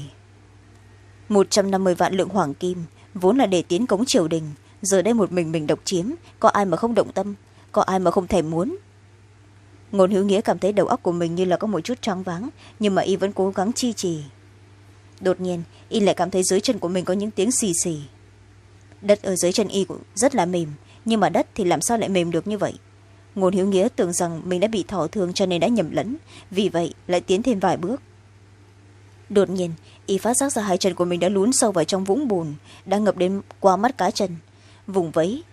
Một trăm năm mươi vạn lượng hoàng kim, vốn là để tiến cống triều đình, giờ đây một mình mình độc chiếm, có ai mà không động tâm, có ai mà không thèm muốn? Ngôn hữu nghĩa cảm thấy đầu óc của mình như là có một chút choáng váng, nhưng mà y vẫn cố gắng chi trì. Đột nhiên, y lại cảm thấy dưới chân của mình có những tiếng xì xì. Đất ở dưới chân y cũng rất là mềm, nhưng mà đất thì làm sao lại mềm được như vậy? Ngôn hiếu nghĩa tưởng rằng mình đã bị thọ thương cho nên đã nhầm lẫn, vì vậy lại tiến thêm vài bước. Đột nhiên, y phát giác ra hai chân của mình đã lún sâu vào trong vũng bùn, đã ngập đến qua mắt cá chân. Vùng vấy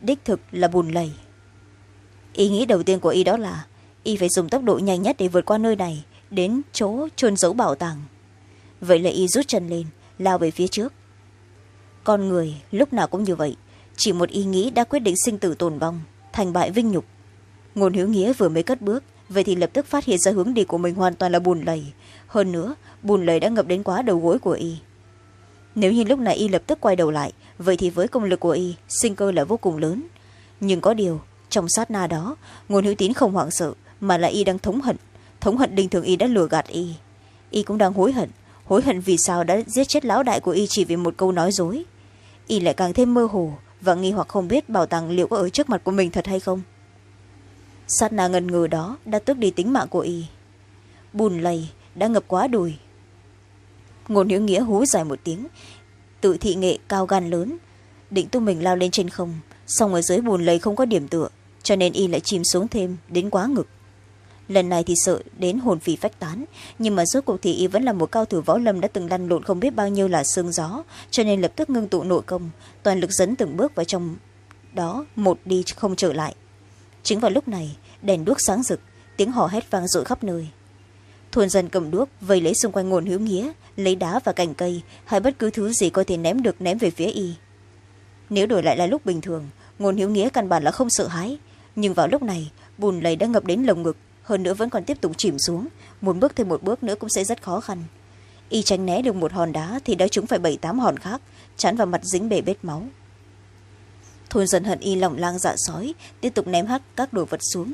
đích thực là bùn lầy ý nghĩ đầu tiên của y đó là, y phải dùng tốc độ nhanh nhất để vượt qua nơi này, đến chỗ trôn giấu bảo tàng. Vậy là y rút chân lên, lao về phía trước. Con người lúc nào cũng như vậy, chỉ một ý nghĩ đã quyết định sinh tử tồn vong, thành bại vinh nhục. Ngôn hữu nghĩa vừa mới cất bước, vậy thì lập tức phát hiện ra hướng đi của mình hoàn toàn là bùn lầy. Hơn nữa, bùn lầy đã ngập đến quá đầu gối của y. Nếu như lúc này y lập tức quay đầu lại, vậy thì với công lực của y, sinh cơ là vô cùng lớn. Nhưng có điều trong sát na đó, ngôn hữu tín không hoảng sợ, mà là y đang thống hận. Thống hận đinh thường y đã lừa gạt y. Y cũng đang hối hận hối hận vì sao đã giết chết lão đại của y chỉ vì một câu nói dối. Y lại càng thêm mơ hồ và nghi hoặc không biết bảo tàng liệu có ở trước mặt của mình thật hay không. Sát na ngần ngừ đó đã tước đi tính mạng của y. Bùn lầy đã ngập quá đùi. Ngôn hữu nghĩa hú dài một tiếng, tự thị nghệ cao gan lớn, định tung mình lao lên trên không, song ở dưới bùn lầy không có điểm tựa cho nên y lại chìm xuống thêm đến quá ngực. Lần này thì sợ đến hồn phì phách tán, nhưng mà rốt cuộc thì y vẫn là một cao thủ võ lâm đã từng lăn lộn không biết bao nhiêu là sương gió, cho nên lập tức ngưng tụ nội công, toàn lực dẫn từng bước vào trong đó, một đi không trở lại. Chính vào lúc này, đèn đuốc sáng rực, tiếng hò hét vang dội khắp nơi. Thôn dân cầm đuốc vây lấy xung quanh nguồn hữu nghĩa, lấy đá và cành cây, hay bất cứ thứ gì có thể ném được ném về phía y. Nếu đổi lại là lúc bình thường nguồn hữu nghĩa căn bản là không sợ hãi nhưng vào lúc này, bùn lầy đã ngập đến lồng ngực, hơn nữa vẫn còn tiếp tục chìm xuống. Muốn bước thêm một bước nữa cũng sẽ rất khó khăn. Y tránh né được một hòn đá thì đã trúng phải bảy, tám hòn khác chắn vào mặt dính bể bết máu. Thôn dần hận y lỏng lang dạ sói, tiếp tục ném hắt các đồ vật xuống.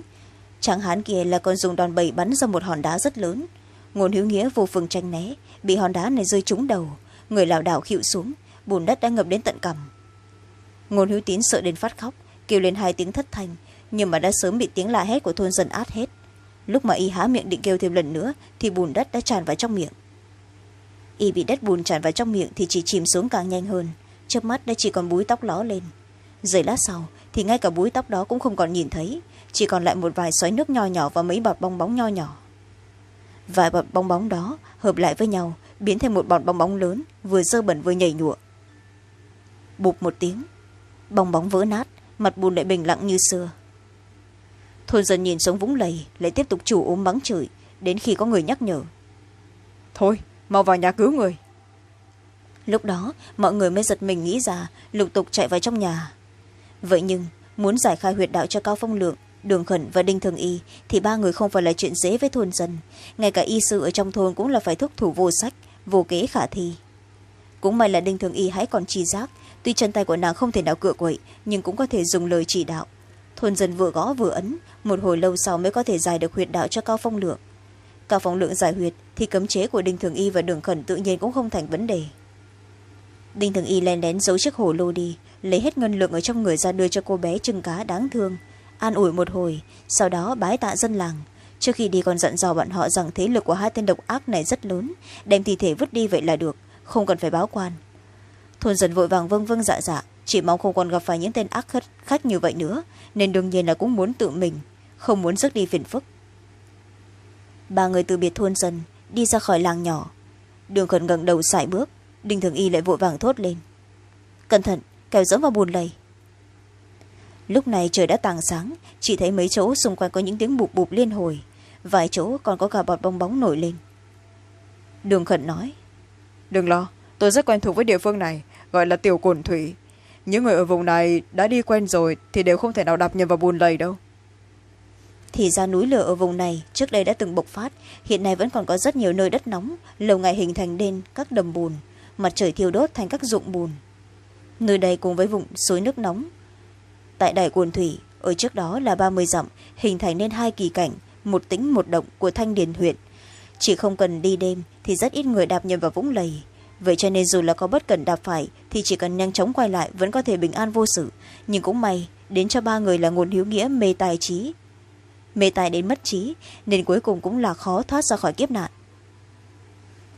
Tráng hán kia là còn dùng đòn bẩy bắn ra một hòn đá rất lớn. Ngôn hữu nghĩa vô phương tranh né, bị hòn đá này rơi trúng đầu. Người lảo đảo khịu xuống, bùn đất đã ngập đến tận cằm. Ngôn hữu tín sợ đến phát khóc, kêu lên hai tiếng thất thanh nhưng mà đã sớm bị tiếng la hét của thôn dân át hết. Lúc mà y há miệng định kêu thêm lần nữa, thì bùn đất đã tràn vào trong miệng. Y bị đất bùn tràn vào trong miệng thì chỉ chìm xuống càng nhanh hơn. Chớp mắt đã chỉ còn búi tóc ló lên. Giây lát sau, thì ngay cả búi tóc đó cũng không còn nhìn thấy, chỉ còn lại một vài xoáy nước nho nhỏ và mấy bọt bong bóng nho nhỏ. Vài bọt bong bóng đó hợp lại với nhau, biến thành một bọt bong bóng lớn, vừa dơ bẩn vừa nhảy nhụa. Bụp một tiếng, bong bóng vỡ nát, mặt bùn lại bình lặng như xưa thôn dân nhìn sống vũng lầy lại tiếp tục chủ ốm mắng chửi đến khi có người nhắc nhở. Thôi mau vào nhà cứu người. Lúc đó mọi người mới giật mình nghĩ ra lục tục chạy vào trong nhà. Vậy nhưng muốn giải khai huyệt đạo cho cao phong lượng đường khẩn và đinh thường y thì ba người không phải là chuyện dễ với thôn dân. Ngay cả y sư ở trong thôn cũng là phải thúc thủ vô sách vô kế khả thi. Cũng may là đinh thường y hãy còn chi giác tuy chân tay của nàng không thể nào cựa quậy nhưng cũng có thể dùng lời chỉ đạo thôn dân vừa gõ vừa ấn, một hồi lâu sau mới có thể giải được huyệt đạo cho cao phong lượng. Cao phong lượng giải huyệt thì cấm chế của đinh thường y và đường khẩn tự nhiên cũng không thành vấn đề. Đinh thường y len lén giấu chiếc hồ lô đi, lấy hết ngân lượng ở trong người ra đưa cho cô bé trưng cá đáng thương. An ủi một hồi, sau đó bái tạ dân làng. Trước khi đi còn dặn dò bọn họ rằng thế lực của hai tên độc ác này rất lớn, đem thi thể vứt đi vậy là được, không cần phải báo quan thôn dân vội vàng vâng vâng dạ dạ. Chỉ mong không còn gặp phải những tên ác khách, khách như vậy nữa nên đương nhiên là cũng muốn tự mình không muốn rước đi phiền phức. Ba người từ biệt thôn dân đi ra khỏi làng nhỏ. Đường khẩn ngẩng đầu sải bước đinh thường y lại vội vàng thốt lên. Cẩn thận kẻo dẫm vào bùn lầy. Lúc này trời đã tàng sáng chỉ thấy mấy chỗ xung quanh có những tiếng bụp bụp liên hồi vài chỗ còn có cả bọt bong bóng nổi lên. Đường khẩn nói đừng lo tôi rất quen thuộc với địa phương này, gọi là tiểu cồn thủy. Những người ở vùng này đã đi quen rồi thì đều không thể nào đạp nhầm vào bùn lầy đâu. Thì ra núi lửa ở vùng này trước đây đã từng bộc phát, hiện nay vẫn còn có rất nhiều nơi đất nóng, lâu ngày hình thành nên các đầm bùn, mặt trời thiêu đốt thành các dụng bùn. Nơi đây cùng với vùng suối nước nóng, tại đài cồn thủy, ở trước đó là ba mươi dặm, hình thành nên hai kỳ cảnh, một tính một động của thanh điền huyện. Chỉ không cần đi đêm thì rất ít người đạp nhầm vào vũng lầy vậy cho nên dù là có bất cần đạp phải thì chỉ cần nhanh chóng quay lại vẫn có thể bình an vô sự. Nhưng cũng may đến cho ba người là nguồn hiếu nghĩa mê tài trí. Mê tài đến mất trí nên cuối cùng cũng là khó thoát ra khỏi kiếp nạn.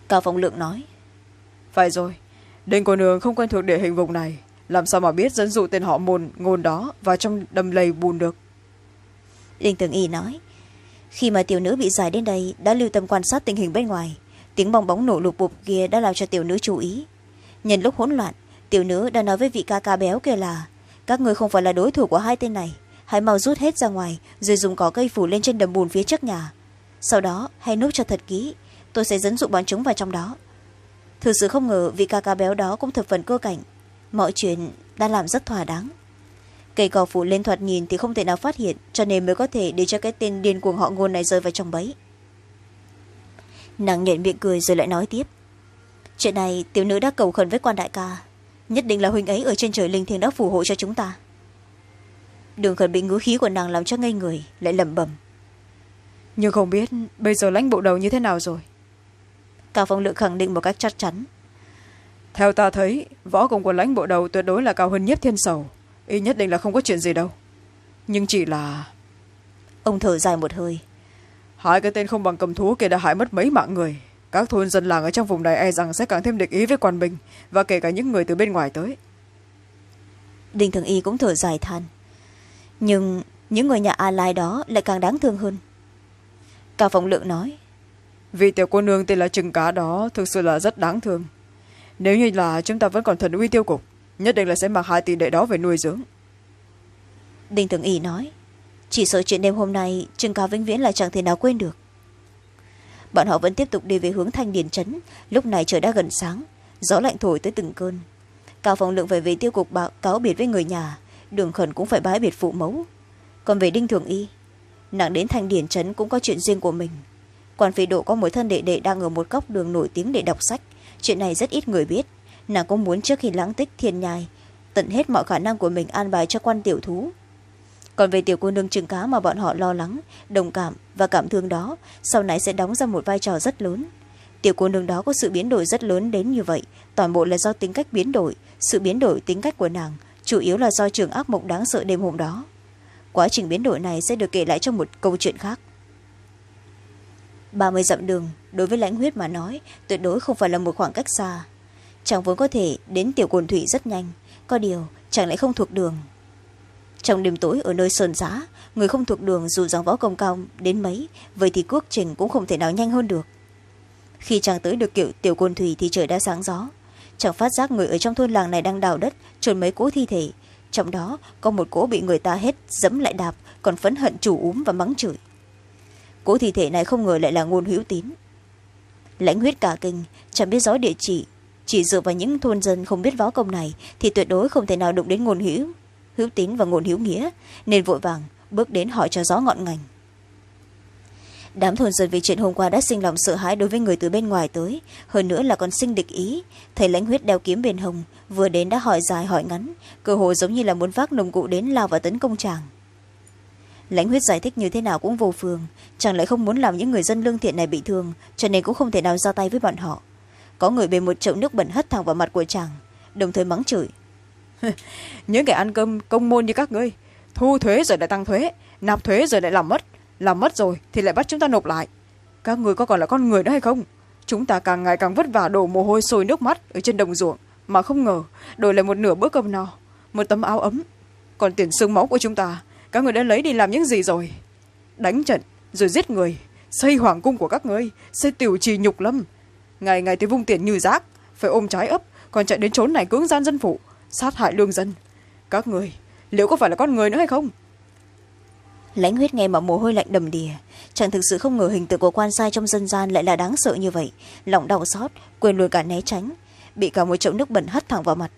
Cao phong lượng nói phải rồi đinh cô nương không quen thuộc địa hình vùng này làm sao mà biết dẫn dụ tên họ môn ngôn đó vào trong đầm lầy bùn được? Đinh tường y nói khi mà tiểu nữ bị giải đến đây đã lưu tâm quan sát tình hình bên ngoài tiếng bong bóng nổ lục bụp kia đã làm cho tiểu nữ chú ý. Nhân lúc hỗn loạn, tiểu nữ đã nói với vị ca ca béo kia là, các người không phải là đối thủ của hai tên này, hãy mau rút hết ra ngoài rồi dùng cỏ cây phủ lên trên đầm bùn phía trước nhà. Sau đó, hãy núp cho thật kỹ, tôi sẽ dẫn dụ bọn chúng vào trong đó. Thực sự không ngờ vị ca ca béo đó cũng thập phần cơ cảnh. Mọi chuyện đã làm rất thỏa đáng. Cây cỏ phủ lên thoạt nhìn thì không thể nào phát hiện, cho nên mới có thể để cho cái tên điên cuồng họ ngôn này rơi vào trong bẫy nàng nhện miệng cười rồi lại nói tiếp. Chuyện này tiểu nữ đã cầu khẩn với quan đại ca. Nhất định là huynh ấy ở trên trời linh thiêng đã phù hộ cho chúng ta. Đường khẩn bị ngữ khí của nàng làm cho ngây người lại lẩm bẩm. Nhưng không biết bây giờ lãnh bộ đầu như thế nào rồi? Cao phong lượng khẳng định một cách chắc chắn. Theo ta thấy võ công của lãnh bộ đầu tuyệt đối là cao hơn nhất thiên sầu. Y nhất định là không có chuyện gì đâu. Nhưng chỉ là ông thở dài một hơi hai cái tên không bằng cầm thú kia đã hại mất mấy mạng người. Các thôn dân làng ở trong vùng này e rằng sẽ càng thêm địch ý với quan binh và kể cả những người từ bên ngoài tới. Đinh thường y cũng thở dài than. Nhưng những người nhà a lai đó lại càng đáng thương hơn. Cao phong lượng nói vị tiểu cô nương tên là trừng cá đó thực sự là rất đáng thương. Nếu như là chúng ta vẫn còn thần uy tiêu cục nhất định là sẽ mặc hai tỷ đệ đó về nuôi dưỡng. Đinh thường y nói chỉ sợ chuyện đêm hôm nay, trương cao vĩnh viễn là chẳng thể nào quên được. Bọn họ vẫn tiếp tục đi về hướng thanh điền trấn, lúc này trời đã gần sáng, gió lạnh thổi tới từng cơn. Cao phong lượng phải về tiêu cục báo cáo biệt với người nhà, đường khẩn cũng phải bái biệt phụ mẫu. Còn về đinh thường y, nàng đến thanh điền trấn cũng có chuyện riêng của mình. Quan phi độ có một thân đệ đệ đang ở một góc đường nổi tiếng để đọc sách. Chuyện này rất ít người biết. Nàng cũng muốn trước khi lãng tích thiên nhai, tận hết mọi khả năng của mình an bài cho quan tiểu thú còn về tiểu cô nương trứng cá mà bọn họ lo lắng, đồng cảm và cảm thương đó, sau này sẽ đóng ra một vai trò rất lớn. Tiểu cô nương đó có sự biến đổi rất lớn đến như vậy. Toàn bộ là do tính cách biến đổi, sự biến đổi tính cách của nàng, chủ yếu là do trường ác mộng đáng sợ đêm hôm đó. Quá trình biến đổi này sẽ được kể lại trong một câu chuyện khác. Ba mươi dặm đường, đối với lãnh huyết mà nói, tuyệt đối không phải là một khoảng cách xa. Chàng vốn có thể đến tiểu cồn thủy rất nhanh. Có điều, chàng lại không thuộc đường trong đêm tối ở nơi sơn giã, người không thuộc đường dù rằng võ công cao đến mấy, vậy thì cước trình cũng không thể nào nhanh hơn được. Khi chàng tới được kiểu tiểu cồn thủy thì trời đã sáng gió. Chàng phát giác người ở trong thôn làng này đang đào đất, trôn mấy cỗ thi thể. Trong đó, có một cỗ bị người ta hết dẫm lại đạp, còn phấn hận chủ úm và mắng chửi. Cỗ thi thể này không ngờ lại là ngôn hữu tín. Lãnh huyết cả kinh, chẳng biết rõ địa chỉ. Chỉ dựa vào những thôn dân không biết võ công này thì tuyệt đối không thể nào đụng đến ngôn hữu hữu tín và ngôn hữu nghĩa, nên vội vàng bước đến hỏi cho rõ ngọn ngành. Đám thôn dân vì chuyện hôm qua đã sinh lòng sợ hãi đối với người từ bên ngoài tới, hơn nữa là còn sinh địch ý. Thầy lãnh huyết đeo kiếm bên hồng, vừa đến đã hỏi dài hỏi ngắn, cơ hồ giống như là muốn vác nồng cụ đến lao vào tấn công chàng. Lãnh huyết giải thích như thế nào cũng vô phương, chàng lại không muốn làm những người dân lương thiện này bị thương, cho nên cũng không thể nào ra tay với bọn họ. Có người bê một chậu nước bẩn hất thẳng vào mặt của chàng, đồng thời mắng chửi. những kẻ ăn cơm công môn như các ngươi, thu thuế rồi lại tăng thuế, nạp thuế rồi lại làm mất làm mất rồi thì lại bắt chúng ta nộp lại. Các người có còn là con người nữa hay không? Chúng ta càng ngày càng vất vả đổ mồ hôi sôi nước mắt ở trên đồng ruộng, mà không ngờ đổi lại một nửa bữa cơm no một tấm áo ấm. Còn tiền xương máu của chúng ta, các người đã lấy đi làm những gì rồi? Đánh trận rồi giết người, xây hoàng cung của các ngươi, xây tiểu trì nhục lâm. Ngày ngày thì vung tiền như rác, phải ôm trái ấp, còn chạy đến trốn này cưỡng gian dân phụ sát hại lương dân. Các người, liệu có phải là con người nữa hay không? Lãnh huyết nghe mà mồ hôi lạnh đầm đìa. Chẳng thực sự không ngờ hình tượng của quan sai trong dân gian lại là đáng sợ như vậy. Lòng đau xót, quên lùi cả né tránh. Bị cả một chậu nước bẩn hắt thẳng vào mặt.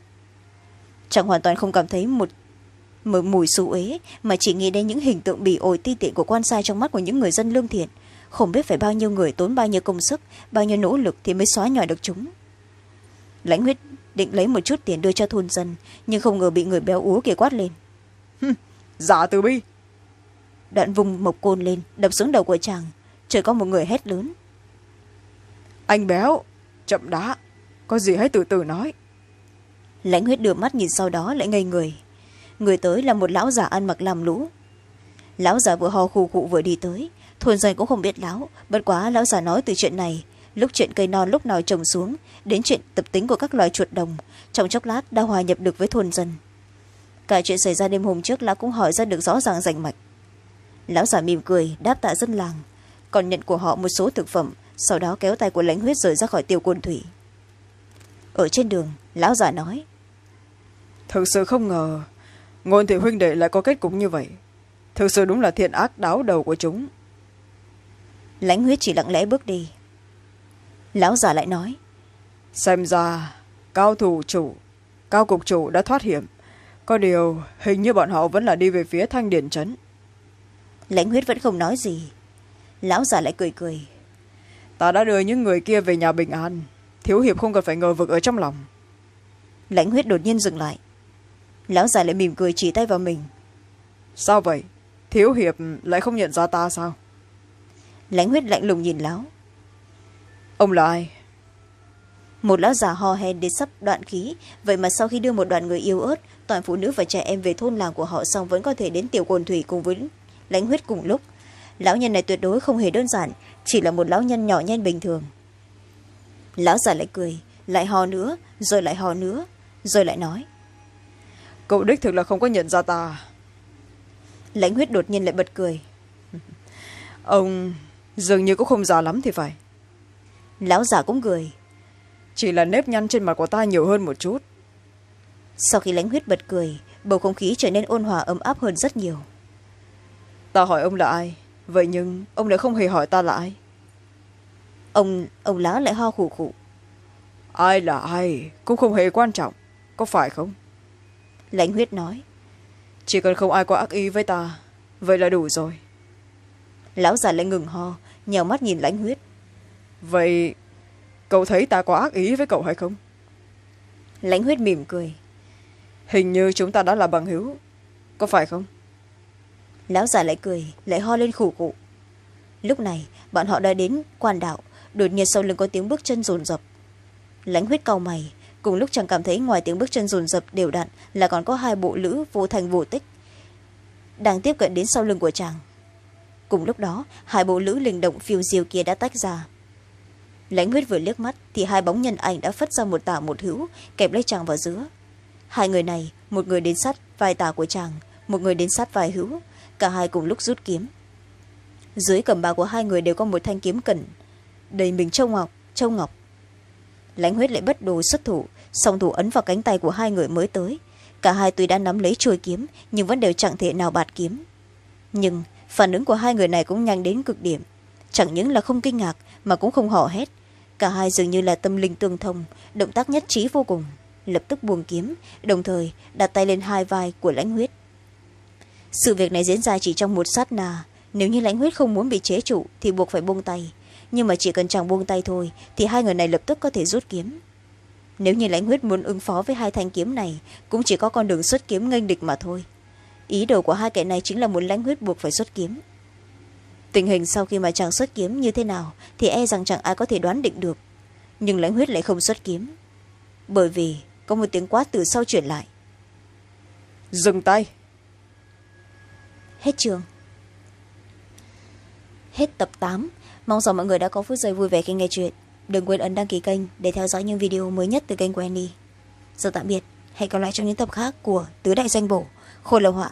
Chẳng hoàn toàn không cảm thấy một một mùi xú uế, mà chỉ nghĩ đến những hình tượng bỉ ổi ti tiện của quan sai trong mắt của những người dân lương thiện. Không biết phải bao nhiêu người tốn bao nhiêu công sức, bao nhiêu nỗ lực thì mới xóa nhòa được chúng. Lãnh huyết định lấy một chút tiền đưa cho thôn dân nhưng không ngờ bị người béo úa kia quát lên. Giả từ bi. Đoạn vùng mộc côn lên đập xuống đầu của chàng trời có một người hét lớn. Anh béo chậm đá có gì hãy từ từ nói. Lãnh huyết đưa mắt nhìn sau đó lại ngây người. Người tới là một lão già ăn mặc làm lũ. Lão già vừa ho khù khụ vừa đi tới thôn dân cũng không biết lão bất quá lão già nói từ chuyện này lúc chuyện cây non lúc nào trồng xuống đến chuyện tập tính của các loài chuột đồng trong chốc lát đã hòa nhập được với thôn dân. Cả chuyện xảy ra đêm hôm trước lão cũng hỏi ra được rõ ràng rành mạch. Lão già mỉm cười đáp tạ dân làng còn nhận của họ một số thực phẩm sau đó kéo tay của lãnh huyết rời ra khỏi tiêu côn thủy. Ở trên đường lão già nói thực sự không ngờ ngôn thị huynh đệ lại có kết cục như vậy. Thực sự đúng là thiện ác đáo đầu của chúng. Lãnh huyết chỉ lặng lẽ bước đi lão già lại nói xem ra cao thủ chủ cao cục chủ đã thoát hiểm. Có điều hình như bọn họ vẫn là đi về phía thanh điển trấn. Lãnh huyết vẫn không nói gì. Lão già lại cười cười ta đã đưa những người kia về nhà bình an. Thiếu hiệp không cần phải ngờ vực ở trong lòng. Lãnh huyết đột nhiên dừng lại. Lão già lại mỉm cười chỉ tay vào mình. Sao vậy? Thiếu hiệp lại không nhận ra ta sao? Lãnh huyết lạnh lùng nhìn lão ông là ai? Một lão già ho hen đến sắp đoạn khí. Vậy mà sau khi đưa một đoàn người yêu ớt toàn phụ nữ và trẻ em về thôn làng của họ xong vẫn có thể đến tiểu cồn thủy cùng với lãnh huyết cùng lúc. Lão nhân này tuyệt đối không hề đơn giản chỉ là một lão nhân nhỏ nhen bình thường. Lão già lại cười lại hò nữa rồi lại hò nữa rồi lại nói. Cậu đích thực là không có nhận ra ta. Lãnh huyết đột nhiên lại bật cười. Ông dường như cũng không già lắm thì phải lão già cũng cười. Chỉ là nếp nhăn trên mặt của ta nhiều hơn một chút. Sau khi lãnh huyết bật cười bầu không khí trở nên ôn hòa ấm áp hơn rất nhiều. Ta hỏi ông là ai? Vậy nhưng ông lại không hề hỏi ta là ai. Ông ông lá lại ho khủ khủ ai là ai cũng không hề quan trọng có phải không? Lãnh huyết nói. Chỉ cần không ai có ác ý với ta vậy là đủ rồi. Lão già lại ngừng ho nhèo mắt nhìn lãnh huyết vậy cậu thấy ta có ác ý với cậu hay không? Lãnh huyết mỉm cười. Hình như chúng ta đã là bằng hữu có phải không? Lão già lại cười lại ho lên khủ cụ lúc này bọn họ đã đến quan đạo đột nhiên sau lưng có tiếng bước chân rồn rập. Lãnh huyết cau mày cùng lúc chàng cảm thấy ngoài tiếng bước chân rồn rập đều đặn là còn có hai bộ lữ vô thành vô tích đang tiếp cận đến sau lưng của chàng. Cùng lúc đó hai bộ lữ linh động phiêu diêu kia đã tách ra lãnh huyết vừa liếc mắt thì hai bóng nhân ảnh đã phất ra một tả một hữu, kẹp lấy chàng vào giữa. Hai người này, một người đến sát vai tả của chàng, một người đến sát vai hữu, cả hai cùng lúc rút kiếm. Dưới cầm bà của hai người đều có một thanh kiếm cẩn, đầy mình châu ngọc châu ngọc. Lãnh huyết lại bất đồ xuất thủ, song thủ ấn vào cánh tay của hai người mới tới. Cả hai tuy đã nắm lấy chuôi kiếm, nhưng vẫn đều chẳng thể nào bạt kiếm. Nhưng phản ứng của hai người này cũng nhanh đến cực điểm. Chẳng những là không kinh ngạc, mà cũng không hò hét cả hai dường như là tâm linh tương thông, động tác nhất trí vô cùng, lập tức buông kiếm, đồng thời đặt tay lên hai vai của lãnh huyết. Sự việc này diễn ra chỉ trong một sát na, nếu như lãnh huyết không muốn bị chế trụ thì buộc phải buông tay, nhưng mà chỉ cần chàng buông tay thôi thì hai người này lập tức có thể rút kiếm. Nếu như lãnh huyết muốn ứng phó với hai thanh kiếm này, cũng chỉ có con đường xuất kiếm nghênh địch mà thôi. Ý đồ của hai kẻ này chính là muốn lãnh huyết buộc phải xuất kiếm tình hình sau khi mà chàng xuất kiếm như thế nào thì e rằng chẳng ai có thể đoán định được. Nhưng lãnh huyết lại không xuất kiếm. Bởi vì có một tiếng quát từ sau chuyển lại. Dừng tay. Hết trường. Hết tập tám. Mong rằng mọi người đã có phút giây vui vẻ khi nghe chuyện. Đừng quên ấn đăng ký kênh để theo dõi những video mới nhất từ kênh của annie giờ tạm biệt. Hẹn gặp lại trong những tập khác của tứ đại danh bổ khôi lầu họa